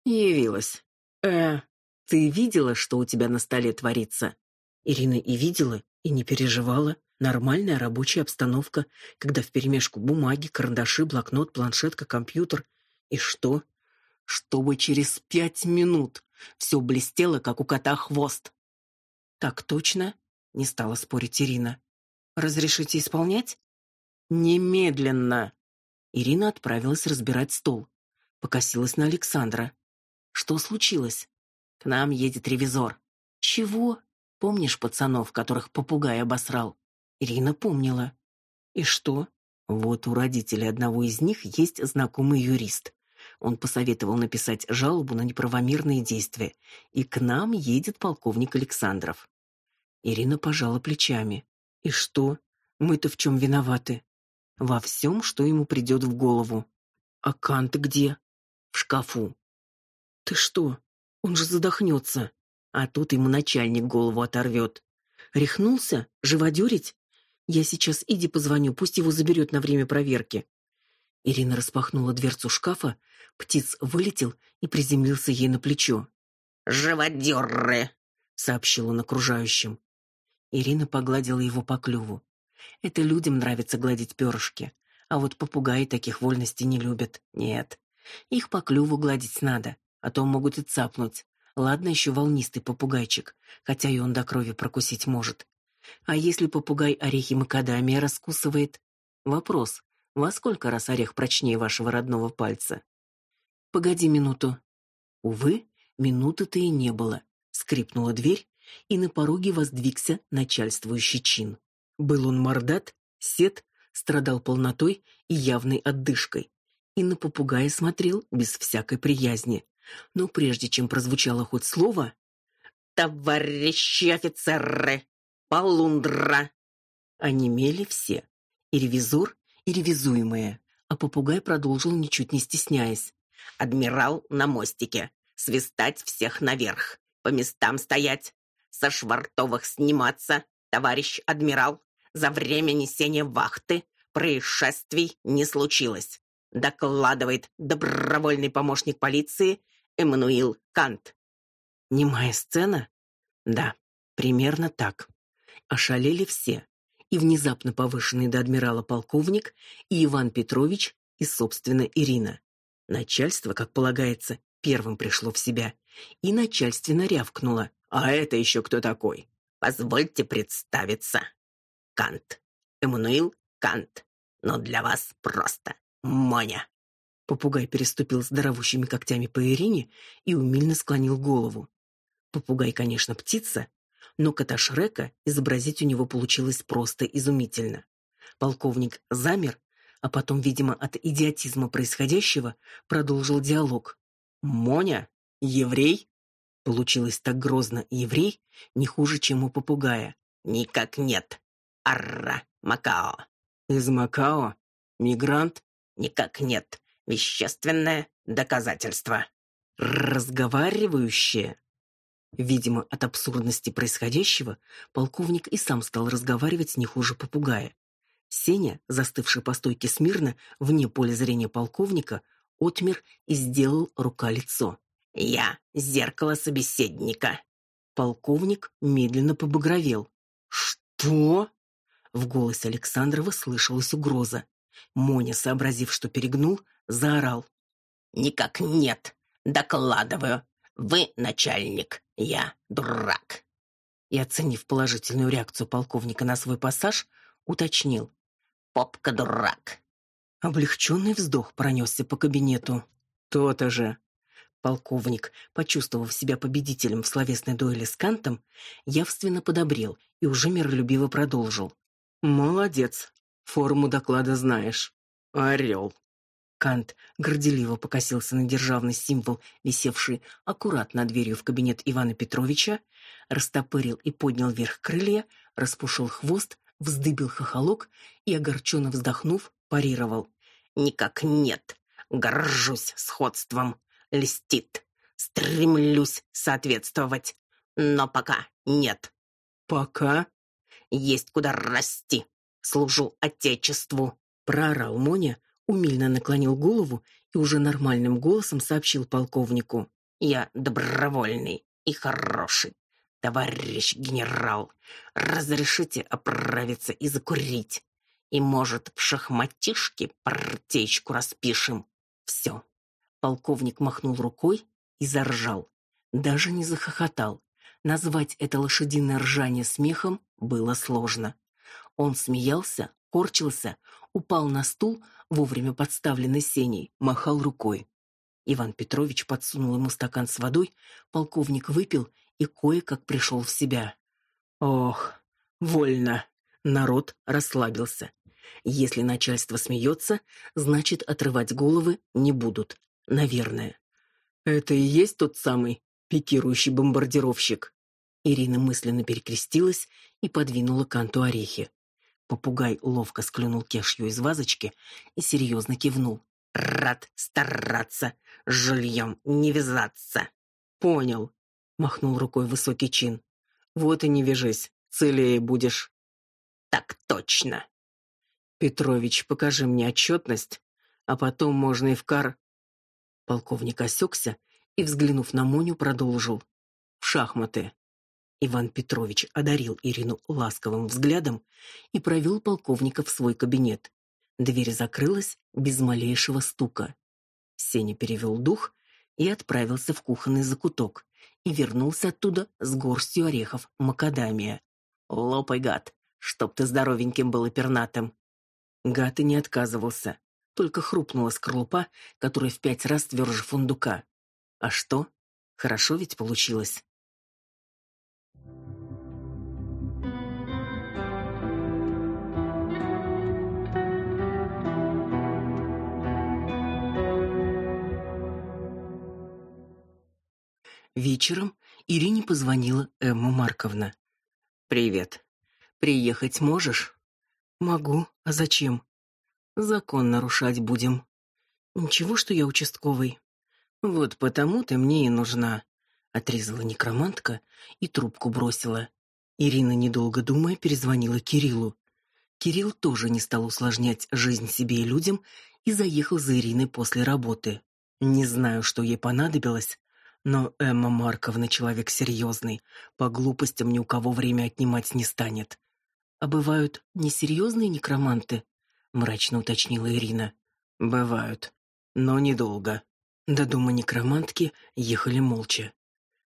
Speaker 2: Явилась. Э, ты видела, что у тебя на столе творится? Ирина и видела, и не переживала. Нормальная рабочая обстановка, когда вперемешку бумаги, карандаши, блокнот, планшетка, компьютер. И что? Чтобы через пять минут все блестело, как у кота хвост. Так точно? Не стала спорить Ирина. Разрешите исполнять? Немедленно. Ирина отправилась разбирать стол. Покосилась на Александра. Что случилось? К нам едет ревизор. Чего? Помнишь пацанов, которых попугай обосрал? Ирина помнила. И что? Вот у родителей одного из них есть знакомый юрист. Он посоветовал написать жалобу на неправомерные действия, и к нам едет полковник Александров. Ирина пожала плечами. И что? Мы-то в чем виноваты? Во всем, что ему придет в голову. А Кант где? В шкафу. Ты что? Он же задохнется. А тут ему начальник голову оторвет. Рехнулся? Живодерить? Я сейчас Иди позвоню, пусть его заберет на время проверки. Ирина распахнула дверцу шкафа, птиц вылетел и приземлился ей на плечо.
Speaker 3: «Живодеры!» — сообщил он окружающим.
Speaker 2: Ирина погладила его по клюву. Это людям нравится гладить перышки, а вот попугаи таких вольностей не любят. Нет. Их по клюву гладить надо, а то могут и цапнуть. Ладно еще волнистый попугайчик, хотя и он до крови прокусить может. А если попугай орехи макадамия раскусывает? Вопрос: во сколько раз орех прочнее вашего родного пальца? Погоди минуту. Увы, минуты-то и не было. Скрипнула дверь, и на пороге воздвигся начальствующий чин. Был он мордат, сед, страдал полнотой и явной отдышкой, и на попугая смотрел без всякой приязни. Но прежде чем прозвучало хоть слово,
Speaker 3: «Товарищи офицеры! Полундра!»
Speaker 2: Онемели все, и ревизор, и ревизуемые, а попугай продолжил, ничуть не стесняясь.
Speaker 3: Адмирал на мостике. Свистать всех наверх. По местам стоять. Со швартовых сниматься. Товарищ адмирал, за время несения вахты происшествий не случилось. Докладывает добровольный помощник полиции Эммануил Кант.
Speaker 2: Немая сцена? Да, примерно так. Ошалели все. И внезапно повышенный до адмирала полковник, и Иван Петрович, и, собственно, Ирина. Начальство, как полагается, первым пришло в себя и начальственно рявкнуло: "А это еще кто такой?
Speaker 3: Позвольте представиться. Кант. Эммануил Кант. Но для вас просто Моня".
Speaker 2: Попугай переступил здоровущими когтями по Ирине и умильно склонил голову. Попугай, конечно, птица, но кота Шрека изобразить у него получилось просто изумительно. Полковник замер а потом, видимо, от идиотизма происходящего, продолжил диалог. Моня, еврей? Получилось так грозно, еврей не хуже, чем у попугая.
Speaker 3: Никак нет. Арра, Макао.
Speaker 2: Из Макао? Мигрант?
Speaker 3: Никак нет. Вещественное доказательство.
Speaker 2: Разговаривающее. Видимо, от абсурдности происходящего полковник и сам стал разговаривать не хуже попугая. Сеня, застывший по стойке смирно, вне поля зрения полковника, отмер и сделал рука-лицо.
Speaker 3: «Я — зеркало собеседника».
Speaker 2: Полковник медленно побагровел. «Что?» В голосе Александрова слышалась угроза. Моня, сообразив, что перегнул, заорал.
Speaker 3: «Никак нет. Докладываю. Вы начальник, я дурак».
Speaker 2: И, оценив положительную реакцию полковника на свой пассаж, уточнил
Speaker 3: попка дурак.
Speaker 2: Облегченный вздох пронесся по кабинету. То-то же. Полковник, почувствовав себя победителем в словесной дуэли с Кантом, явственно подобрел и уже миролюбиво продолжил. Молодец. Форму доклада знаешь. Орел. Кант горделиво покосился на державный символ, висевший аккуратно над дверью в кабинет Ивана Петровича, растопырил и поднял вверх крылья, распушил хвост, вздыбил хохолок и, огорченно вздохнув, парировал.
Speaker 3: «Никак нет. Горжусь сходством. Льстит. Стремлюсь соответствовать. Но пока нет».
Speaker 2: «Пока?»
Speaker 3: есть куда расти. Служу Отечеству!»
Speaker 2: Проорал Моня, умильно наклонил голову и уже нормальным голосом сообщил полковнику.
Speaker 3: «Я добровольный и хороший. Товарищ генерал, разрешите оправиться и закурить? И, может, в шахматишке партеечку распишем? Все».
Speaker 2: Полковник махнул рукой и заржал. Даже не захохотал. Назвать это лошадиное ржание смехом было сложно. Он смеялся, корчился, упал на стул, вовремя подставленный сеней, махал рукой. Иван Петрович подсунул ему стакан с водой, полковник выпил и кое-как пришел в себя. Ох, вольно. Народ расслабился. Если начальство смеется, значит, отрывать головы не будут. Наверное. Это и есть тот самый пикирующий бомбардировщик. Ирина мысленно перекрестилась и подвинула канту орехи. Попугай ловко склюнул кешью из вазочки и серьезно кивнул.
Speaker 3: «Рад стараться, жильем не вязаться».
Speaker 2: «Понял», — махнул рукой высокий чин. «Вот и не вяжись, целее будешь».
Speaker 3: «Так точно».
Speaker 2: «Петрович, покажи мне отчетность, а потом можно и в кар...» Полковник осекся и, взглянув на Моню, продолжил. «В шахматы». Иван Петрович одарил Ирину ласковым взглядом и провел полковника в свой кабинет. Дверь закрылась без малейшего стука. Сеня перевел дух и отправился в кухонный закуток и вернулся оттуда с горстью орехов макадамия.
Speaker 3: «Лопай, гад, чтоб ты здоровеньким был и пернатым!»
Speaker 2: Гад и не отказывался, только хрупнула скорлупа, которая в пять раз тверже фундука. А что? Хорошо ведь получилось. Вечером Ирине позвонила Эмма Марковна. Привет. Приехать можешь? Могу. А зачем? Закон нарушать будем. Ничего, что я участковый. Вот потому ты мне и нужна, отрезала некромантка и трубку бросила. Ирина, недолго думая, перезвонила Кириллу. Кирилл тоже не стал усложнять жизнь себе и людям и заехал за Ириной после работы. Не знаю, что ей понадобилось, но Эмма Марковна человек серьезный, по глупостям ни у кого время отнимать не станет. А бывают несерьезные некроманты? мрачно уточнила Ирина. Бывают, но недолго. До дома некромантки ехали молча.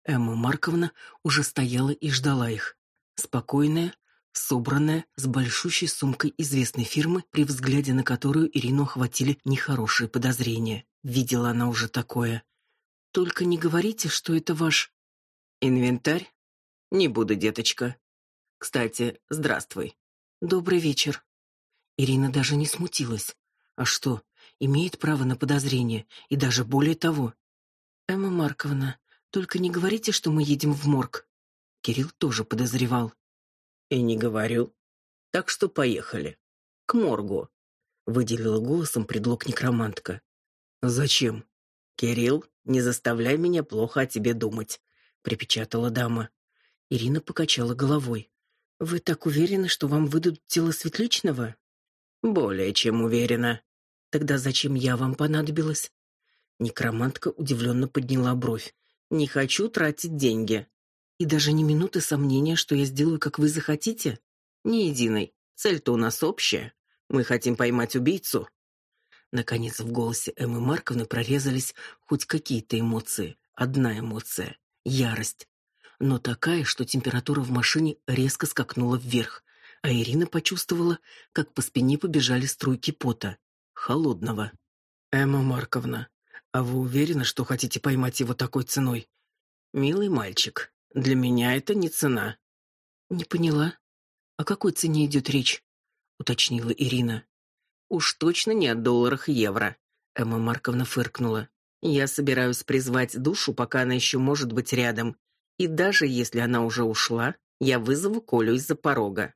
Speaker 2: Эмма Марковна уже стояла и ждала их. Спокойная, собранная, с большущей сумкой известной фирмы, при взгляде на которую Ирину охватили нехорошие подозрения. Видела она уже такое. Только не говорите, что это ваш инвентарь. Не буду, деточка. Кстати, здравствуй. Добрый вечер. Ирина даже не смутилась. А что, имеет право на подозрение, и даже более того. Эмма Марковна, только не говорите, что мы едем в морг. Кирилл тоже подозревал. И не говорю. Так что поехали. К моргу. Выделила голосом предлог некромантка. Зачем? Кирилл, не заставляй меня плохо о тебе думать, припечатала дама. Ирина покачала головой. Вы так уверены, что вам выдадут тело Светличного? Более чем уверена. Тогда зачем я вам понадобилась? Некромантка удивленно подняла бровь. Не хочу тратить деньги. И даже ни минуты сомнения, что я сделаю, как вы захотите? Ни единой. Цель-то у нас общая. Мы хотим поймать убийцу, Наконец в голосе Эммы Марковны прорезались хоть какие-то эмоции. Одна эмоция ярость, но такая, что температура в машине резко скакнула вверх, а Ирина почувствовала, как по спине побежали струйки пота, холодного. Эмма Марковна, а вы уверены, что хотите поймать его такой ценой? Милый мальчик, для меня это не цена. Не поняла. О какой цене идет речь? уточнила Ирина. Уж точно не о долларах и евро. Эмма Марковна фыркнула. Я собираюсь призвать душу, пока она еще может быть рядом. И даже если она уже ушла, я вызову Колю из-за порога.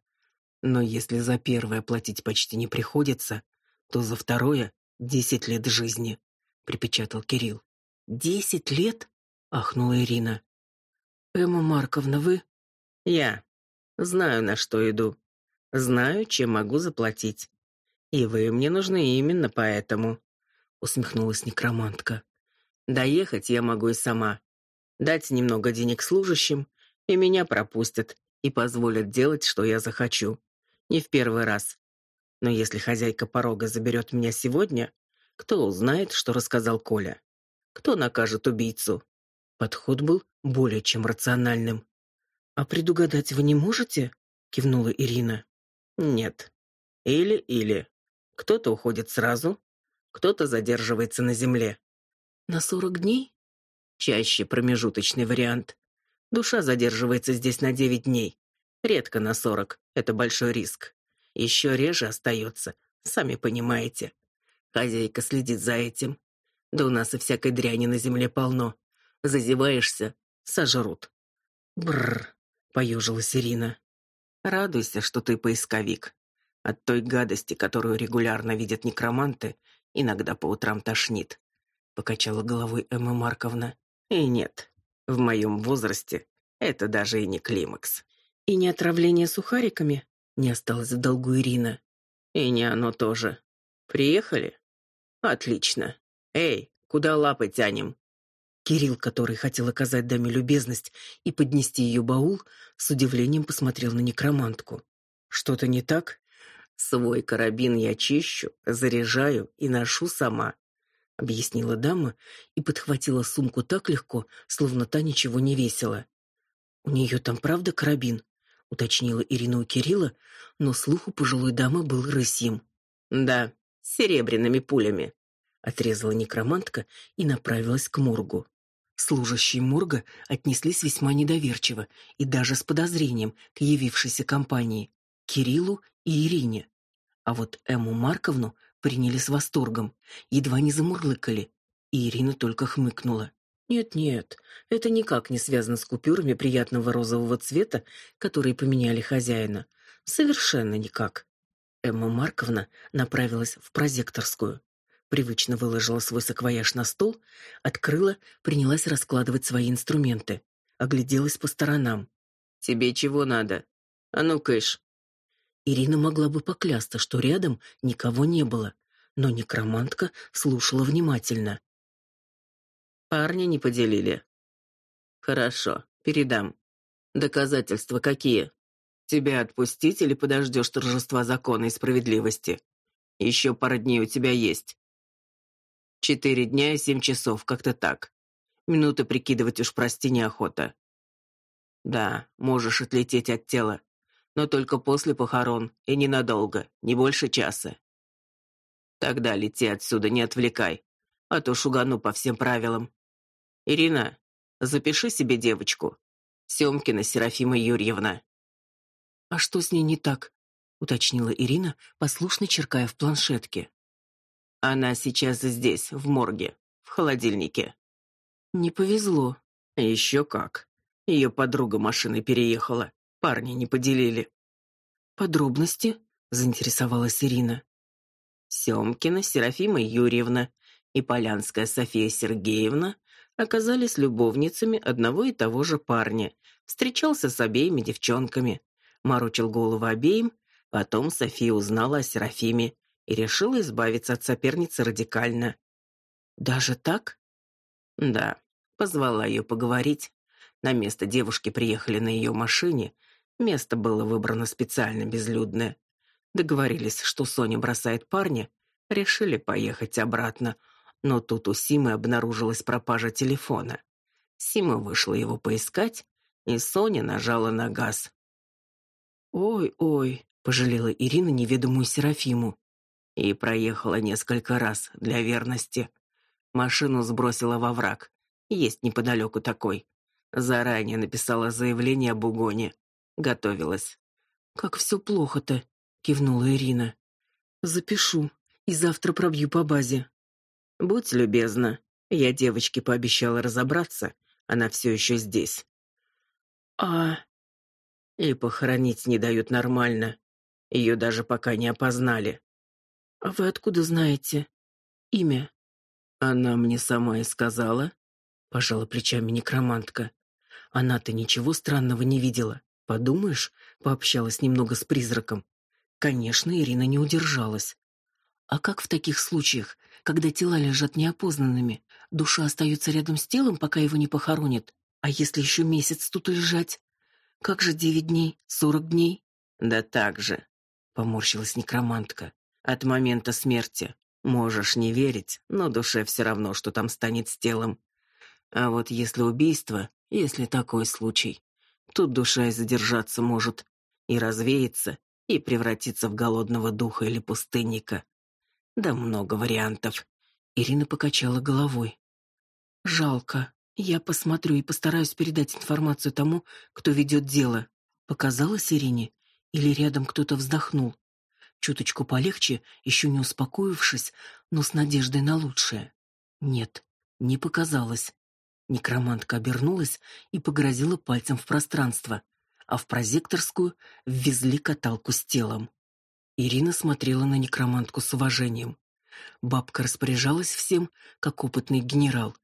Speaker 2: Но если за первое платить почти не приходится, то за второе десять лет жизни, припечатал Кирилл. Десять лет? ахнула Ирина. Эмма Марковна, вы? Я.
Speaker 3: Знаю, на что иду. Знаю, чем могу заплатить. И вы мне нужны именно поэтому, усмехнулась некромантка. Доехать я могу и сама. Дать немного денег служащим, и меня пропустят и позволят делать, что я захочу. Не в первый раз. Но если хозяйка порога заберет меня сегодня, кто узнает, что рассказал Коля? Кто накажет убийцу?
Speaker 2: Подход был более чем рациональным. А предугадать вы не можете? кивнула Ирина.
Speaker 3: Нет. Или-или. Кто-то уходит сразу, кто-то задерживается на земле.
Speaker 2: На сорок дней?
Speaker 3: Чаще промежуточный вариант. Душа задерживается здесь на девять дней. Редко на сорок. Это большой риск. Еще реже остается, сами понимаете. Хозяйка следит за этим. Да у нас и всякой дряни на земле полно. Зазеваешься — сожрут.
Speaker 2: Бррр, поежилась Ирина.
Speaker 3: Радуйся, что ты поисковик. От той гадости, которую регулярно видят некроманты, иногда по утрам тошнит. Покачала головой Эмма Марковна. И нет, в моем возрасте это даже и не климакс.
Speaker 2: И не отравление сухариками? Не осталось в долгу Ирина.
Speaker 3: И не оно тоже. Приехали? Отлично. Эй, куда лапы тянем?
Speaker 2: Кирилл, который хотел оказать даме любезность и поднести ее баул, с удивлением посмотрел на некромантку. Что-то не так?
Speaker 3: Свой карабин я чищу, заряжаю и ношу сама, объяснила дама и подхватила сумку так легко, словно та ничего не весила.
Speaker 2: У нее там правда карабин? уточнила Ирина у Кирилла, но слух у пожилой дамы был рысьим.
Speaker 3: Да, с серебряными пулями,
Speaker 2: отрезала некромантка и направилась к моргу. Служащие морга отнеслись весьма недоверчиво и даже с подозрением к явившейся компании Кириллу и Ирине. А вот Эмму Марковну приняли с восторгом, едва не замурлыкали, и Ирина только хмыкнула. Нет-нет, это никак не связано с купюрами приятного розового цвета, которые поменяли хозяина. Совершенно никак. Эмма Марковна направилась в прозекторскую. Привычно выложила свой саквояж на стол, открыла, принялась раскладывать свои инструменты. Огляделась по сторонам.
Speaker 3: «Тебе чего надо? А ну, кыш!»
Speaker 2: Ирина могла бы поклясться, что рядом никого не было, но некромантка слушала внимательно.
Speaker 3: Парни не поделили. Хорошо, передам. Доказательства какие? Тебя отпустить или подождешь торжества закона и справедливости? Еще пара дней у тебя есть. Четыре дня и семь часов, как-то так. Минуты прикидывать уж прости неохота. Да, можешь отлететь от тела, но только после похорон и ненадолго, не больше часа. Тогда лети отсюда, не отвлекай, а то шугану по всем правилам. Ирина, запиши себе девочку. Семкина Серафима Юрьевна.
Speaker 2: А что с ней не так? уточнила Ирина, послушно черкая в планшетке.
Speaker 3: Она сейчас здесь, в морге, в холодильнике.
Speaker 2: Не повезло.
Speaker 3: Еще как. Ее подруга машиной переехала. Парни не поделили.
Speaker 2: Подробности? заинтересовалась Ирина.
Speaker 3: Семкина Серафима Юрьевна и Полянская София Сергеевна оказались любовницами одного и того же парня. Встречался с обеими девчонками, морочил голову обеим, потом София узнала о Серафиме и решила избавиться от соперницы радикально.
Speaker 2: Даже так?
Speaker 3: Да, позвала ее поговорить. На место девушки приехали на ее машине. Место было выбрано специально безлюдное. Договорились, что Соня бросает парня, решили поехать обратно, но тут у Симы обнаружилась пропажа телефона. Сима вышла его поискать, и Соня нажала на газ.
Speaker 2: «Ой-ой», — пожалела Ирина неведомую Серафиму.
Speaker 3: И проехала несколько раз для верности. Машину сбросила во враг. Есть неподалеку такой. Заранее написала заявление об угоне. Готовилась.
Speaker 2: «Как все плохо-то», — кивнула Ирина. «Запишу и завтра пробью по базе».
Speaker 3: Будь любезна. Я девочке пообещала разобраться. Она все еще здесь.
Speaker 2: А
Speaker 3: и похоронить не дают нормально. Ее даже пока не опознали.
Speaker 2: А вы откуда знаете имя?
Speaker 3: Она мне сама и сказала, пожала плечами некромантка.
Speaker 2: Она-то ничего странного не видела. Подумаешь, пообщалась немного с призраком. Конечно, Ирина не удержалась. А как в таких случаях, когда тела лежат неопознанными, душа остается рядом с телом, пока его не похоронят? А если еще месяц тут лежать? Как же девять дней, сорок дней?
Speaker 3: Да так же, поморщилась некромантка. От момента смерти. Можешь не верить, но душе все равно, что там станет с телом. А вот если убийство, если такой случай, тут душа и задержаться может, и развеяться, и превратиться в голодного духа или пустынника. Да много вариантов.
Speaker 2: Ирина покачала головой. Жалко. Я посмотрю и постараюсь передать информацию тому, кто ведет дело. Показалось Ирине или рядом кто-то вздохнул. Чуточку полегче, еще не успокоившись, но с надеждой на лучшее. Нет, не показалось. Некромантка обернулась и погрозила пальцем в пространство, а в прозекторскую ввезли каталку с телом. Ирина смотрела на некромантку с уважением. Бабка распоряжалась всем, как опытный генерал.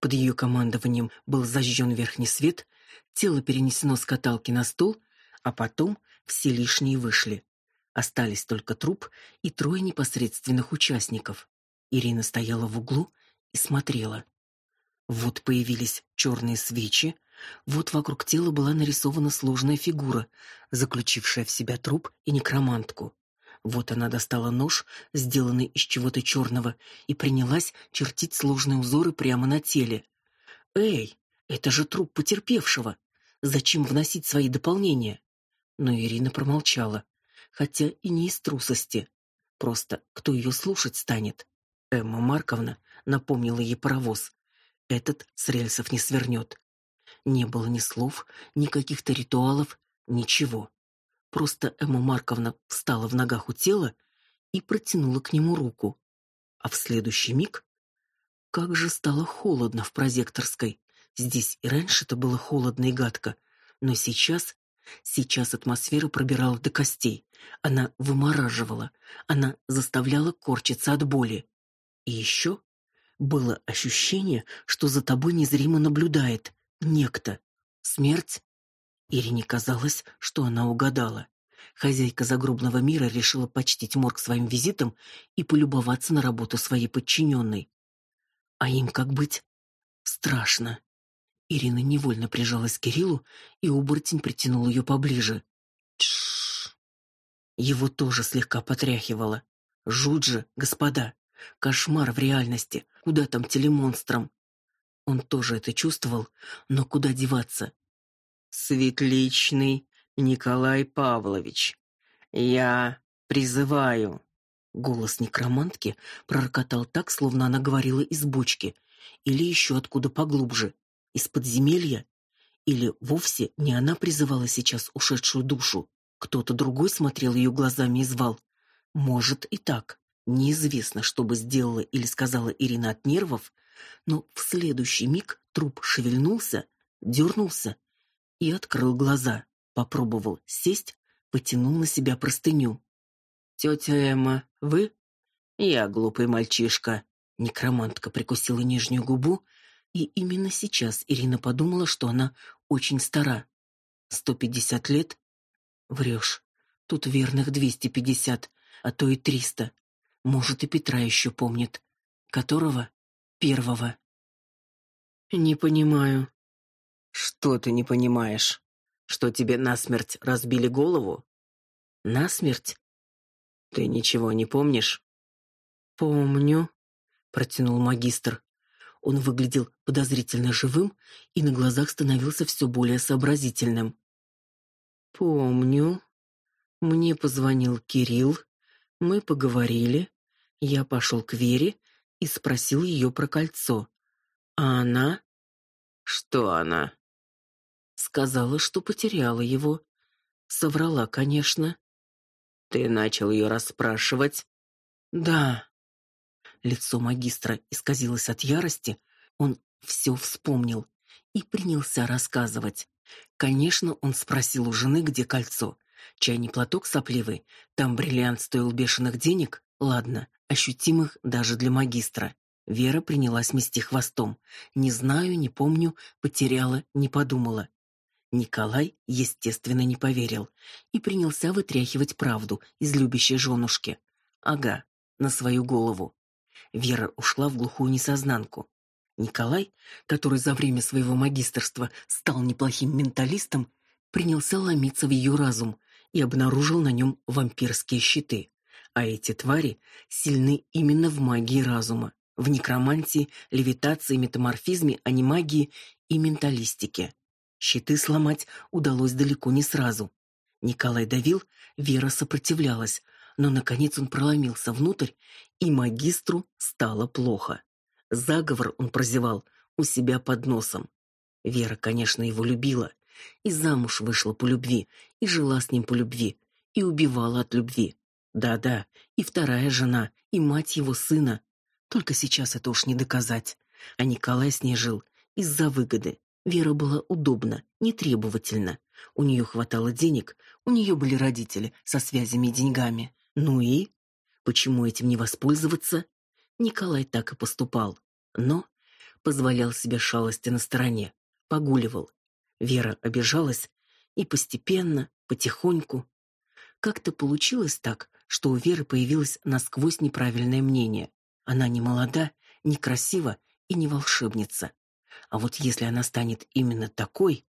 Speaker 2: Под ее командованием был зажжен верхний свет, тело перенесено с каталки на стол, а потом все лишние вышли. Остались только труп и трое непосредственных участников. Ирина стояла в углу и смотрела. Вот появились черные свечи, вот вокруг тела была нарисована сложная фигура, заключившая в себя труп и некромантку. Вот она достала нож, сделанный из чего-то черного, и принялась чертить сложные узоры прямо на теле. Эй, это же труп потерпевшего. Зачем вносить свои дополнения? Но Ирина промолчала, хотя и не из трусости. Просто кто ее слушать станет? Эмма Марковна напомнила ей паровоз. Этот с рельсов не свернет. Не было ни слов, ни каких-то ритуалов, ничего. Просто Эмма Марковна встала в ногах у тела и протянула к нему руку. А в следующий миг как же стало холодно в прозекторской. Здесь и раньше-то было холодно и гадко, но сейчас сейчас атмосфера пробирала до костей. Она вымораживала, она заставляла корчиться от боли. И еще было ощущение, что за тобой незримо наблюдает некто. Смерть Ирине казалось, что она угадала. Хозяйка загробного мира решила почтить морг своим визитом и полюбоваться на работу своей подчиненной. А им как быть? Страшно. Ирина невольно прижалась к Кириллу, и оборотень притянул ее поближе. Тш. Его тоже слегка потряхивало. Жуть же, господа. Кошмар в реальности. Куда там телемонстрам? Он тоже это чувствовал, но куда деваться?
Speaker 3: Светличный Николай Павлович, я призываю.
Speaker 2: Голос некромантки пророкотал так, словно она говорила из бочки или еще откуда поглубже, из подземелья, или вовсе не она призывала сейчас ушедшую душу, кто-то другой смотрел ее глазами и звал. Может и так. Неизвестно, что бы сделала или сказала Ирина от нервов, но в следующий миг труп шевельнулся, дернулся и открыл глаза, попробовал сесть, потянул на себя простыню.
Speaker 3: «Тетя Эмма, вы?» «Я глупый мальчишка».
Speaker 2: Некромантка прикусила нижнюю губу, и именно сейчас Ирина подумала, что она очень стара. Сто пятьдесят лет? Врешь. Тут верных двести пятьдесят, а то и триста. Может, и Петра еще помнит. Которого? Первого.
Speaker 3: Не понимаю. Что ты не понимаешь? Что тебе насмерть разбили голову?
Speaker 2: Насмерть?
Speaker 3: Ты ничего не помнишь?
Speaker 2: Помню, протянул магистр. Он выглядел подозрительно живым и на глазах становился все более сообразительным. Помню. Мне позвонил Кирилл, мы поговорили. Я пошел к Вере и спросил ее про кольцо. А она?
Speaker 3: Что она?
Speaker 2: Сказала, что потеряла его. Соврала, конечно.
Speaker 3: Ты начал ее расспрашивать?
Speaker 2: Да. Лицо магистра исказилось от ярости, он все вспомнил и принялся рассказывать. Конечно, он спросил у жены, где кольцо. Чайный платок сопливый, там бриллиант стоил бешеных денег, ладно, ощутимых даже для магистра. Вера принялась мести хвостом. Не знаю, не помню, потеряла, не подумала. Николай, естественно, не поверил и принялся вытряхивать правду из любящей женушки. Ага, на свою голову. Вера ушла в глухую несознанку. Николай, который за время своего магистерства стал неплохим менталистом, принялся ломиться в ее разум и обнаружил на нем вампирские щиты. А эти твари сильны именно в магии разума, в некромантии, левитации, метаморфизме, анимагии и менталистике. Щиты сломать удалось далеко не сразу. Николай давил, Вера сопротивлялась, но наконец он проломился внутрь, и магистру стало плохо. Заговор он прозевал у себя под носом. Вера, конечно, его любила, и замуж вышла по любви, и жила с ним по любви, и убивала от любви. Да-да, и вторая жена, и мать его сына. Только сейчас это уж не доказать. А Николай с ней жил из-за выгоды. Вера была удобна, нетребовательна. У нее хватало денег, у нее были родители со связями и деньгами. Ну и почему этим не воспользоваться? Николай так и поступал, но позволял себе шалости на стороне, погуливал. Вера обижалась, и постепенно, потихоньку как-то получилось так, что у Веры появилось насквозь неправильное мнение. Она не молода, не красива и не волшебница. А вот если она станет именно такой,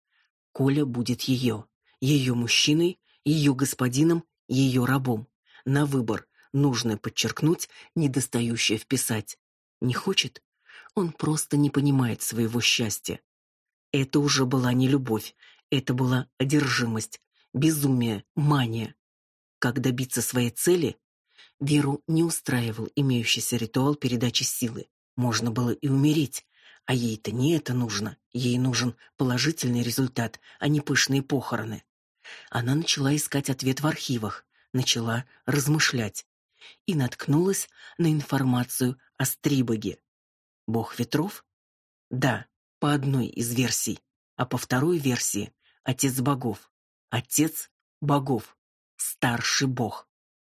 Speaker 2: Коля будет ее, ее мужчиной, ее господином, ее рабом. На выбор, нужное подчеркнуть, недостающее вписать. Не хочет? Он просто не понимает своего счастья. Это уже была не любовь, это была одержимость, безумие, мания. Как добиться своей цели? Веру не устраивал имеющийся ритуал передачи силы. Можно было и умереть, а ей-то не это нужно. Ей нужен положительный результат, а не пышные похороны. Она начала искать ответ в архивах, начала размышлять и наткнулась на информацию о Стрибоге. Бог ветров? Да, по одной из версий, а по второй версии отец богов. Отец богов, старший бог.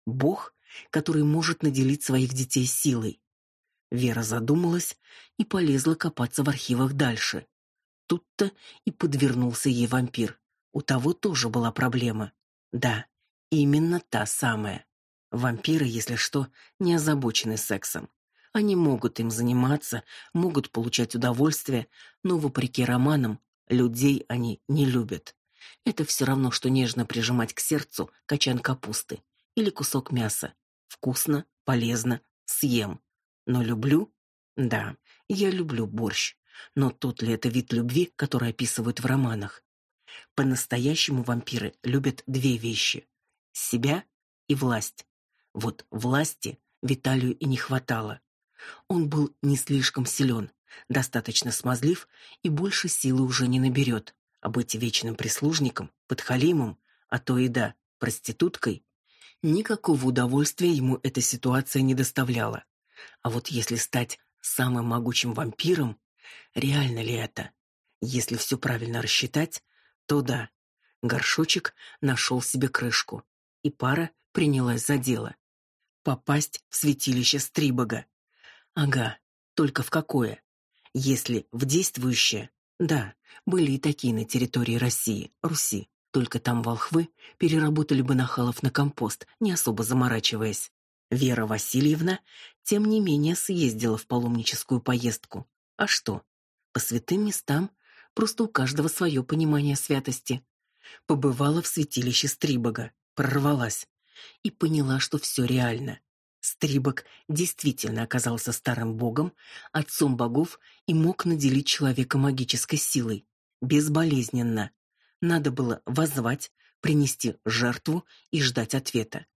Speaker 2: Бог, который может наделить своих детей силой. Вера задумалась и полезла копаться в архивах дальше. Тут-то и подвернулся ей вампир. У того тоже была проблема. Да, именно та самая. Вампиры, если что, не озабочены сексом. Они могут им заниматься, могут получать удовольствие, но вопреки романам, людей они не любят. Это все равно что нежно прижимать к сердцу качан капусты или кусок мяса. Вкусно, полезно, съем. Но люблю? Да, я люблю борщ. Но тот ли это вид любви, который описывают в романах? По-настоящему вампиры любят две вещи: себя и власть. Вот власти Виталию и не хватало. Он был не слишком силен, достаточно смазлив и больше силы уже не наберет. А быть вечным прислужником, подхалимом, а то и да, проституткой, никакого удовольствия ему эта ситуация не доставляла. А вот если стать самым могучим вампиром, реально ли это? Если все правильно рассчитать, то да. Горшочек нашел себе крышку, и пара принялась за дело. Попасть в святилище Стрибога. Ага, только в какое? Если в действующее, да, были и такие на территории России, Руси. Только там волхвы переработали бы нахалов на компост, не особо заморачиваясь. Вера Васильевна, тем не менее, съездила в паломническую поездку. А что? По святым местам просто у каждого свое понимание святости. Побывала в святилище Стрибога, прорвалась и поняла, что все реально. Стрибог действительно оказался старым богом, отцом богов и мог наделить человека магической силой, безболезненно. Надо было воззвать, принести жертву и ждать ответа.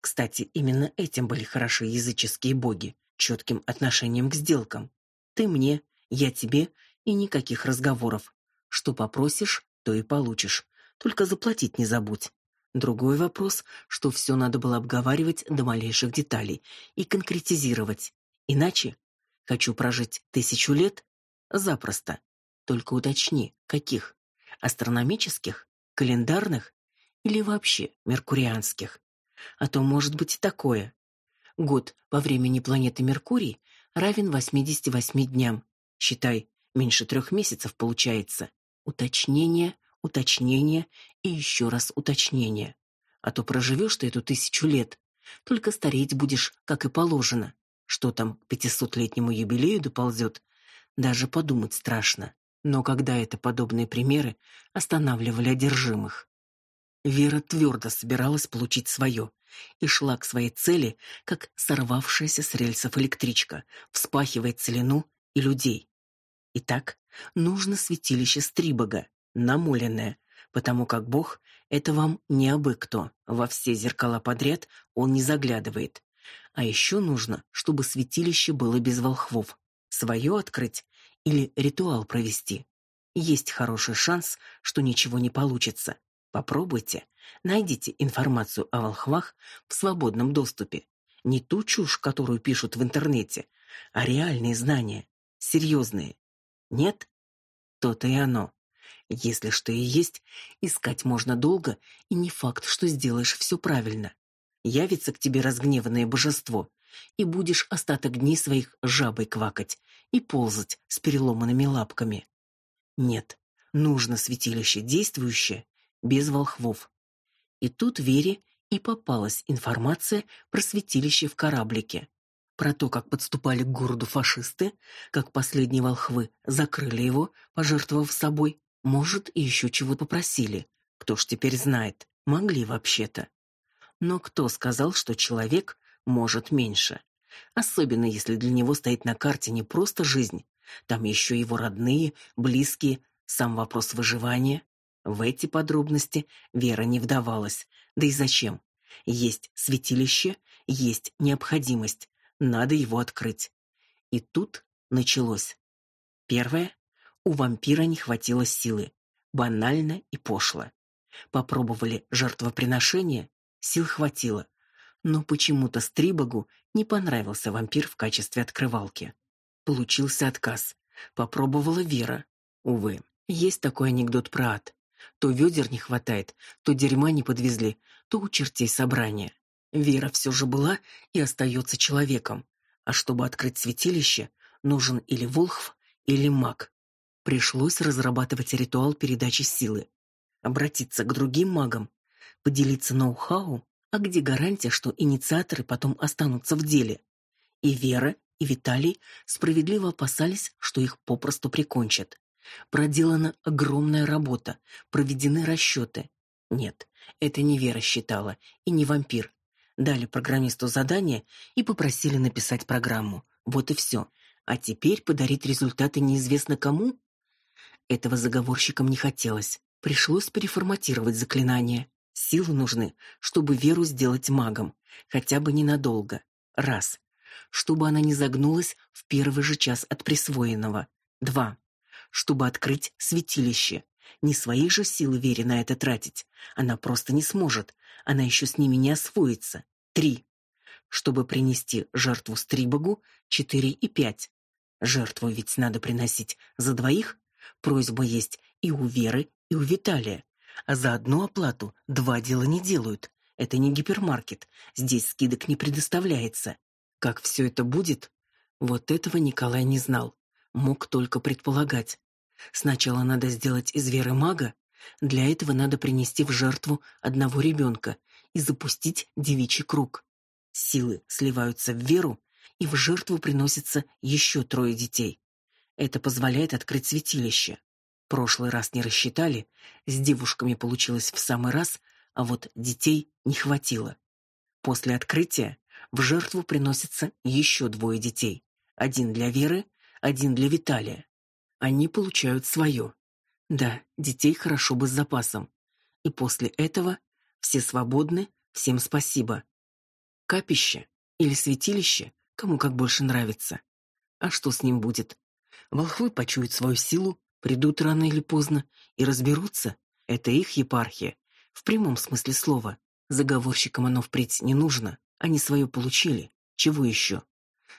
Speaker 2: Кстати, именно этим были хороши языческие боги, четким отношением к сделкам. Ты мне, я тебе и никаких разговоров. Что попросишь, то и получишь. Только заплатить не забудь. Другой вопрос, что все надо было обговаривать до малейших деталей и конкретизировать. Иначе хочу прожить тысячу лет запросто. Только уточни, каких? Астрономических, календарных или вообще меркурианских? А то может быть и такое. Год по времени планеты Меркурий равен 88 дням. Считай, меньше трех месяцев получается. Уточнение, уточнение и еще раз уточнение. А то проживешь ты эту тысячу лет, только стареть будешь, как и положено. Что там к пятисотлетнему юбилею доползет, даже подумать страшно. Но когда это подобные примеры останавливали одержимых? Вера твердо собиралась получить свое и шла к своей цели, как сорвавшаяся с рельсов электричка, вспахивая целину и людей. Итак, нужно святилище Стрибога, намоленное, потому как Бог — это вам не абы кто, во все зеркала подряд он не заглядывает. А еще нужно, чтобы святилище было без волхвов. Свое открыть или ритуал провести. Есть хороший шанс, что ничего не получится. Попробуйте. Найдите информацию о волхвах в свободном доступе. Не ту чушь, которую пишут в интернете, а реальные знания, серьезные. Нет? То-то и оно. Если что и есть, искать можно долго, и не факт, что сделаешь все правильно. Явится к тебе разгневанное божество, и будешь остаток дней своих жабой квакать и ползать с переломанными лапками. Нет, нужно святилище действующее, без волхвов. И тут Вере и попалась информация про святилище в кораблике про то, как подступали к городу фашисты, как последние волхвы закрыли его, пожертвовав собой, может, и еще чего попросили. Кто ж теперь знает? Могли вообще-то. Но кто сказал, что человек может меньше? Особенно если для него стоит на карте не просто жизнь, там еще его родные, близкие, сам вопрос выживания. В эти подробности Вера не вдавалась. Да и зачем? Есть святилище, есть необходимость, надо его открыть. И тут началось. Первое. У вампира не хватило силы. Банально и пошло. Попробовали жертвоприношение, сил хватило. Но почему-то Стрибогу не понравился вампир в качестве открывалки. Получился отказ. Попробовала Вера. Увы, есть такой анекдот про ад. То ведер не хватает, то дерьма не подвезли, то у чертей собрания. Вера все же была и остается человеком, а чтобы открыть святилище, нужен или волхв, или маг. Пришлось разрабатывать ритуал передачи силы, обратиться к другим магам, поделиться ноу-хау, а где гарантия, что инициаторы потом останутся в деле? И Вера, и Виталий справедливо опасались, что их попросту прикончат. Проделана огромная работа, проведены расчеты. Нет, это не Вера считала, и не вампир, дали программисту задание и попросили написать программу. Вот и все. А теперь подарить результаты неизвестно кому? Этого заговорщикам не хотелось. Пришлось переформатировать заклинание. Силы нужны, чтобы Веру сделать магом, хотя бы ненадолго. Раз. Чтобы она не загнулась в первый же час от присвоенного. Два. Чтобы открыть святилище. Не свои же силы Вере на это тратить. Она просто не сможет. Она еще с ними не освоится. Три. Чтобы принести жертву Стрибогу, четыре и пять. Жертву ведь надо приносить за двоих. Просьба есть и у Веры, и у Виталия. А за одну оплату два дела не делают. Это не гипермаркет. Здесь скидок не предоставляется. Как все это будет? Вот этого Николай не знал. Мог только предполагать. Сначала надо сделать из Веры мага, для этого надо принести в жертву одного ребенка и запустить девичий круг. Силы сливаются в веру, и в жертву приносится еще трое детей. Это позволяет открыть святилище. Прошлый раз не рассчитали, с девушками получилось в самый раз, а вот детей не хватило. После открытия в жертву приносится еще двое детей. Один для Веры, один для Виталия. Они получают свое. Да, детей хорошо бы с запасом. И после этого все свободны, всем спасибо. Капище или святилище, кому как больше нравится. А что с ним будет? Волхвы почуют свою силу, придут рано или поздно и разберутся. Это их епархия, в прямом смысле слова. Заговорщикам оно впредь не нужно, они свое получили. Чего еще?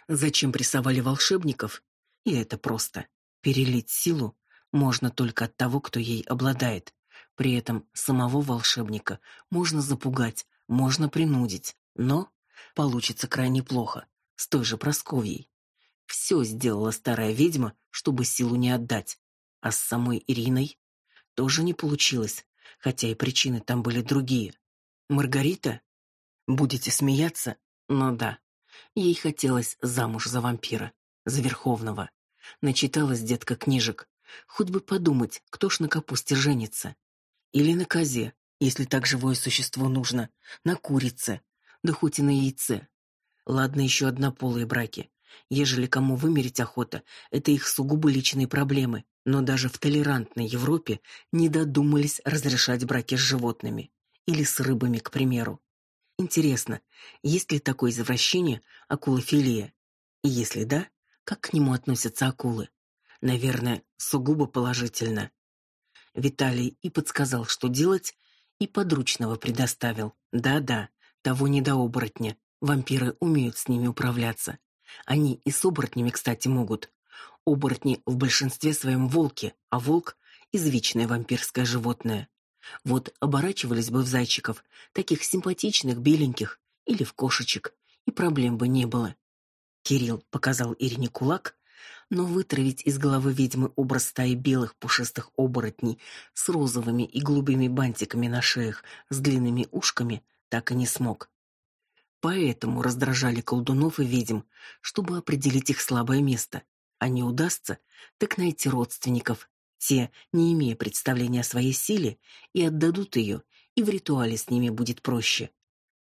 Speaker 2: Зачем прессовали волшебников? И это просто. Перелить силу можно только от того, кто ей обладает. При этом самого волшебника можно запугать, можно принудить, но получится крайне плохо. С той же Просковьей. Все сделала старая ведьма, чтобы силу не отдать. А с самой Ириной тоже не получилось, хотя и причины там были другие. Маргарита? Будете смеяться, но да. Ей хотелось замуж за вампира, за Верховного. Начиталась детка книжек. Хоть бы подумать, кто ж на капусте женится. Или на козе, если так живое существо нужно, на курице, да хоть и на яйце. Ладно еще однополые браки. Ежели кому вымереть охота, это их сугубо личные проблемы, но даже в толерантной Европе не додумались разрешать браки с животными или с рыбами, к примеру. Интересно, есть ли такое извращение акулофилия? И если да, как к нему относятся акулы? Наверное, сугубо положительно. Виталий и подсказал, что делать, и подручного предоставил. Да-да, того не до оборотня. Вампиры умеют с ними управляться. Они и с оборотнями, кстати, могут. Оборотни в большинстве своем волки, а волк — извечное вампирское животное. Вот оборачивались бы в зайчиков, таких симпатичных, беленьких, или в кошечек, и проблем бы не было. Кирилл показал Ирине кулак, но вытравить из головы ведьмы образ стаи белых пушистых оборотней с розовыми и голубыми бантиками на шеях, с длинными ушками, так и не смог. Поэтому раздражали колдунов и ведьм, чтобы определить их слабое место. А не удастся, так найти родственников. Те, не имея представления о своей силе, и отдадут ее, и в ритуале с ними будет проще.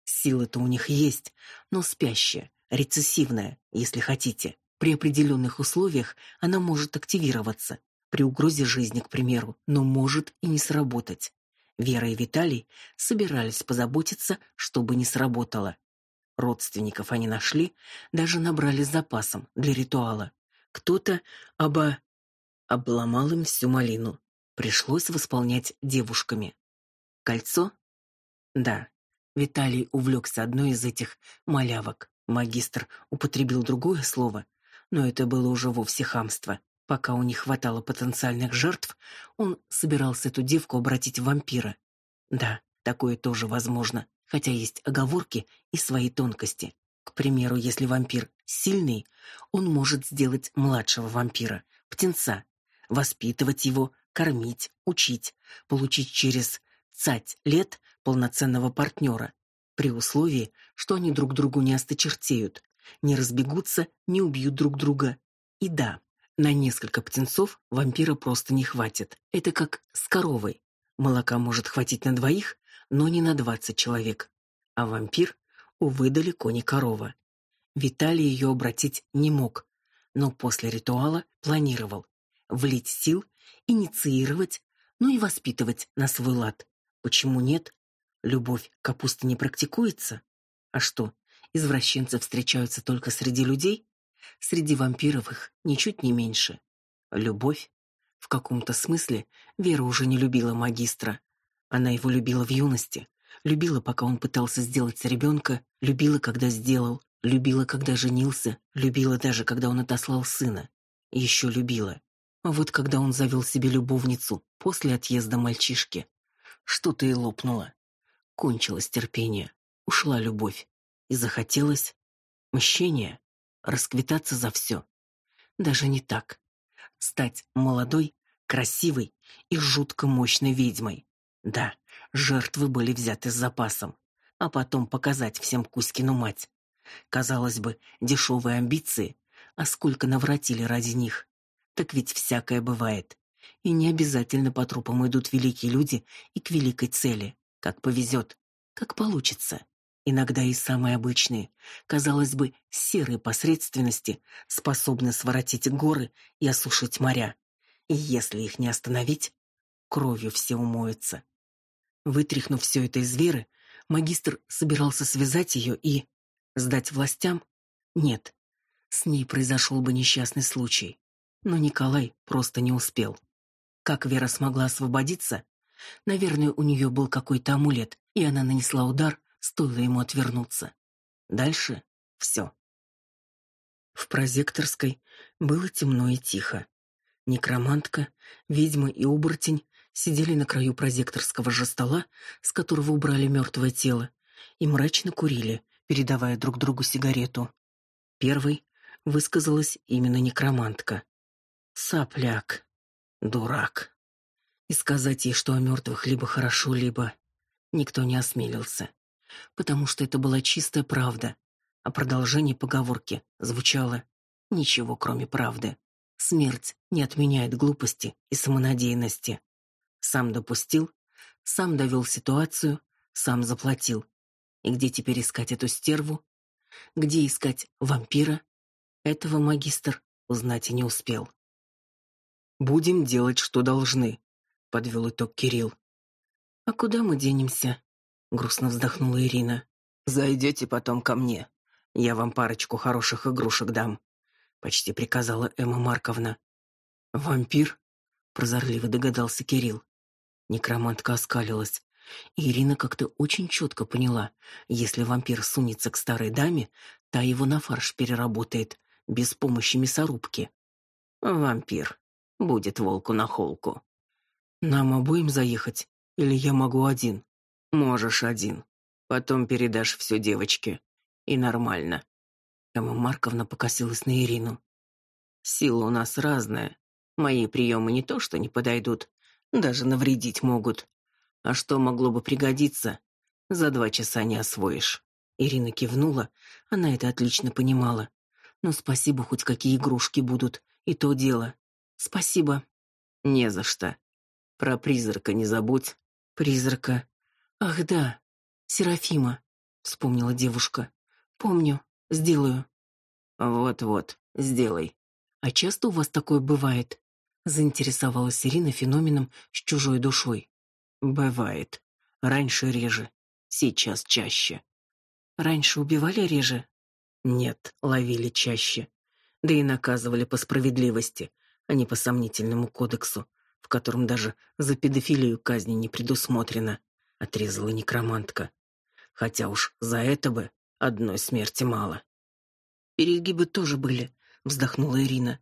Speaker 2: Сила-то у них есть, но спящая, рецессивная, если хотите. При определенных условиях она может активироваться, при угрозе жизни, к примеру, но может и не сработать. Вера и Виталий собирались позаботиться, чтобы не сработало. Родственников они нашли, даже набрали запасом для ритуала. Кто-то оба обломал им всю малину. Пришлось восполнять девушками. Кольцо? Да. Виталий увлекся одной из этих малявок. Магистр употребил другое слово, но это было уже вовсе хамство. Пока у них хватало потенциальных жертв, он собирался эту девку обратить в вампира. Да, такое тоже возможно, хотя есть оговорки и свои тонкости. К примеру, если вампир сильный, он может сделать младшего вампира, птенца, воспитывать его, кормить, учить, получить через цать лет полноценного партнера, при условии, что они друг другу не осточертеют, не разбегутся, не убьют друг друга. И да, на несколько птенцов вампира просто не хватит. Это как с коровой. Молока может хватить на двоих, но не на двадцать человек. А вампир, увы, далеко не корова. Виталий ее обратить не мог, но после ритуала планировал влить сил, инициировать, ну и воспитывать на свой лад. Почему нет? Любовь к капусте не практикуется? А что, извращенцы встречаются только среди людей, среди вампиров их ничуть не меньше. Любовь в каком-то смысле Вера уже не любила магистра. Она его любила в юности, любила, пока он пытался сделать ребенка, любила, когда сделал, любила, когда женился, любила даже, когда он отослал сына. Еще любила. А вот когда он завел себе любовницу после отъезда мальчишки, что-то и лопнуло. Кончилось терпение, ушла любовь и захотелось мщения, расквитаться за все. Даже не так. Стать молодой, красивой и жутко мощной ведьмой. Да, жертвы были взяты с запасом, а потом показать всем Кузькину мать. Казалось бы, дешевые амбиции, а сколько навратили ради них. Так ведь всякое бывает. И не обязательно по трупам идут великие люди и к великой цели, как повезет, как получится. Иногда и самые обычные, казалось бы, серые посредственности способны своротить горы и осушить моря. И если их не остановить, кровью все умоются. Вытряхнув все это из Веры, магистр собирался связать ее и... сдать властям? Нет, с ней произошел бы несчастный случай. Но Николай просто не успел. Как Вера смогла освободиться? Наверное, у нее был какой-то амулет, и она нанесла удар стоило ему отвернуться. Дальше все. В прозекторской было темно и тихо. Некромантка, ведьма и оборотень сидели на краю прозекторского же стола, с которого убрали мертвое тело, и мрачно курили, передавая друг другу сигарету. Первой высказалась именно некромантка. Сопляк. Дурак. И сказать ей, что о мертвых либо хорошо, либо никто не осмелился, потому что это была чистая правда, а продолжение поговорки звучало ничего, кроме правды. Смерть не отменяет глупости и самонадеянности. Сам допустил, сам довел ситуацию, сам заплатил. И где теперь искать эту стерву? Где искать вампира? Этого магистр узнать и не успел.
Speaker 1: Будем делать, что должны, подвел итог Кирилл.
Speaker 2: А куда мы денемся? грустно вздохнула Ирина.
Speaker 1: Зайдете потом ко мне. Я вам парочку хороших игрушек дам, почти приказала Эмма Марковна.
Speaker 2: Вампир? прозорливо догадался Кирилл. Некромантка оскалилась. Ирина как-то очень четко поняла, если вампир сунется к старой даме, та его на фарш переработает, без помощи мясорубки.
Speaker 3: Вампир. Будет волку на холку.
Speaker 1: Нам обоим заехать? Или я могу один?
Speaker 3: Можешь один. Потом передашь все девочке. И нормально.
Speaker 2: Эмма Марковна покосилась на Ирину.
Speaker 3: Сила у нас разная. Мои приемы не то что не подойдут, даже навредить могут. А что могло бы пригодиться, за два часа не освоишь.
Speaker 2: Ирина кивнула, она это отлично понимала. Но спасибо, хоть какие игрушки будут, и то дело. Спасибо.
Speaker 3: Не за что. Про призрака не забудь.
Speaker 2: Призрака. Ах, да. Серафима, вспомнила девушка. Помню, сделаю.
Speaker 3: Вот-вот, сделай.
Speaker 2: А часто у вас такое бывает? Заинтересовалась Ирина феноменом с чужой душой.
Speaker 3: Бывает. Раньше реже, сейчас чаще.
Speaker 2: Раньше убивали реже?
Speaker 3: Нет, ловили чаще. Да и наказывали по справедливости, а не по сомнительному кодексу, в котором даже за педофилию казни не предусмотрено, отрезала некромантка. Хотя уж за это бы одной смерти мало.
Speaker 2: Перегибы тоже были, вздохнула Ирина.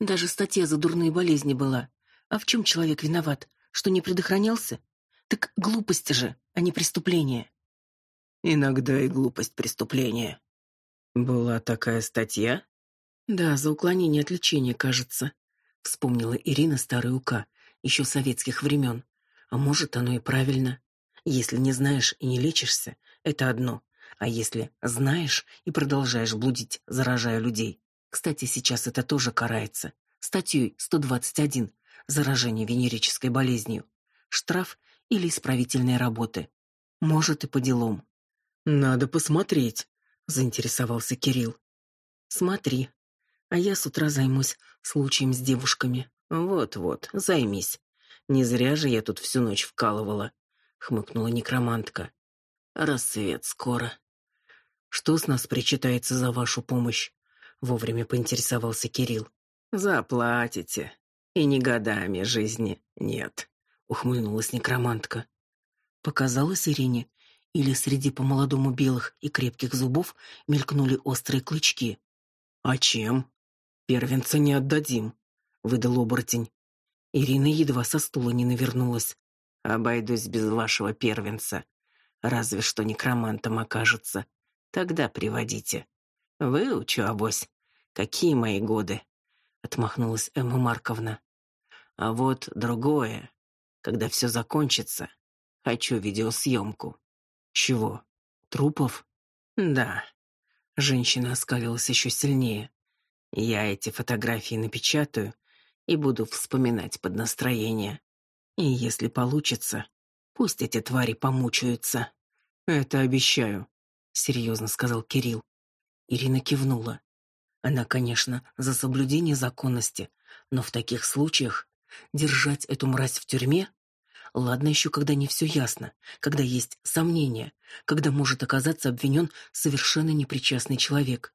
Speaker 2: Даже статья за дурные болезни была. А в чем человек виноват? Что не предохранялся? Так глупость же, а не преступление.
Speaker 3: Иногда и глупость преступление. Была такая статья?
Speaker 2: Да, за уклонение от лечения, кажется. Вспомнила Ирина старый УК, еще советских времен. А может, оно и правильно. Если не знаешь и не лечишься, это одно. А если знаешь и продолжаешь блудить, заражая людей, кстати, сейчас это тоже карается. Статьей 121 «Заражение венерической болезнью». Штраф или исправительные работы. Может, и по делам.
Speaker 1: «Надо посмотреть», — заинтересовался Кирилл.
Speaker 2: «Смотри. А я с утра займусь случаем с девушками».
Speaker 3: «Вот-вот, займись. Не зря же я тут всю ночь вкалывала», — хмыкнула некромантка. «Рассвет скоро».
Speaker 2: «Что с нас причитается за вашу помощь?» Вовремя поинтересовался Кирилл.
Speaker 3: Заплатите. И не годами жизни нет, ухмыльнулась некромантка.
Speaker 2: Показалось Ирине, или среди по-молодому белых и крепких зубов мелькнули острые клычки.
Speaker 1: А чем? Первенца не отдадим, выдал оборотень.
Speaker 2: Ирина едва со стула не навернулась.
Speaker 3: Обойдусь без вашего первенца. Разве что некромантом окажется. Тогда приводите. Выучу, авось. Какие мои годы? Отмахнулась Эмма Марковна. А вот другое. Когда все закончится, хочу видеосъемку.
Speaker 2: Чего? Трупов?
Speaker 3: Да. Женщина оскалилась еще сильнее. Я эти фотографии напечатаю и буду вспоминать под настроение. И если получится, пусть эти твари помучаются.
Speaker 1: Это обещаю,
Speaker 2: серьезно сказал Кирилл. Ирина кивнула. Она, конечно, за соблюдение законности, но в таких случаях держать эту мразь в тюрьме Ладно еще, когда не все ясно, когда есть сомнения, когда может оказаться обвинен совершенно непричастный человек.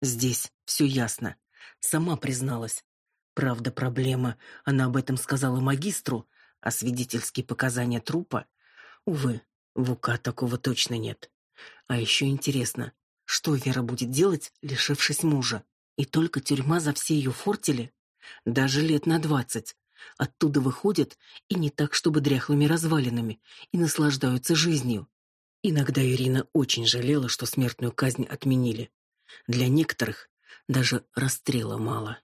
Speaker 2: Здесь все ясно. Сама призналась. Правда, проблема, она об этом сказала магистру, а свидетельские показания трупа... Увы, в УК такого точно нет. А еще интересно, что Вера будет делать, лишившись мужа? И только тюрьма за все ее фортили? Даже лет на двадцать. Оттуда выходят и не так, чтобы дряхлыми развалинами, и наслаждаются жизнью. Иногда Ирина очень жалела, что смертную казнь отменили. Для некоторых даже расстрела мало.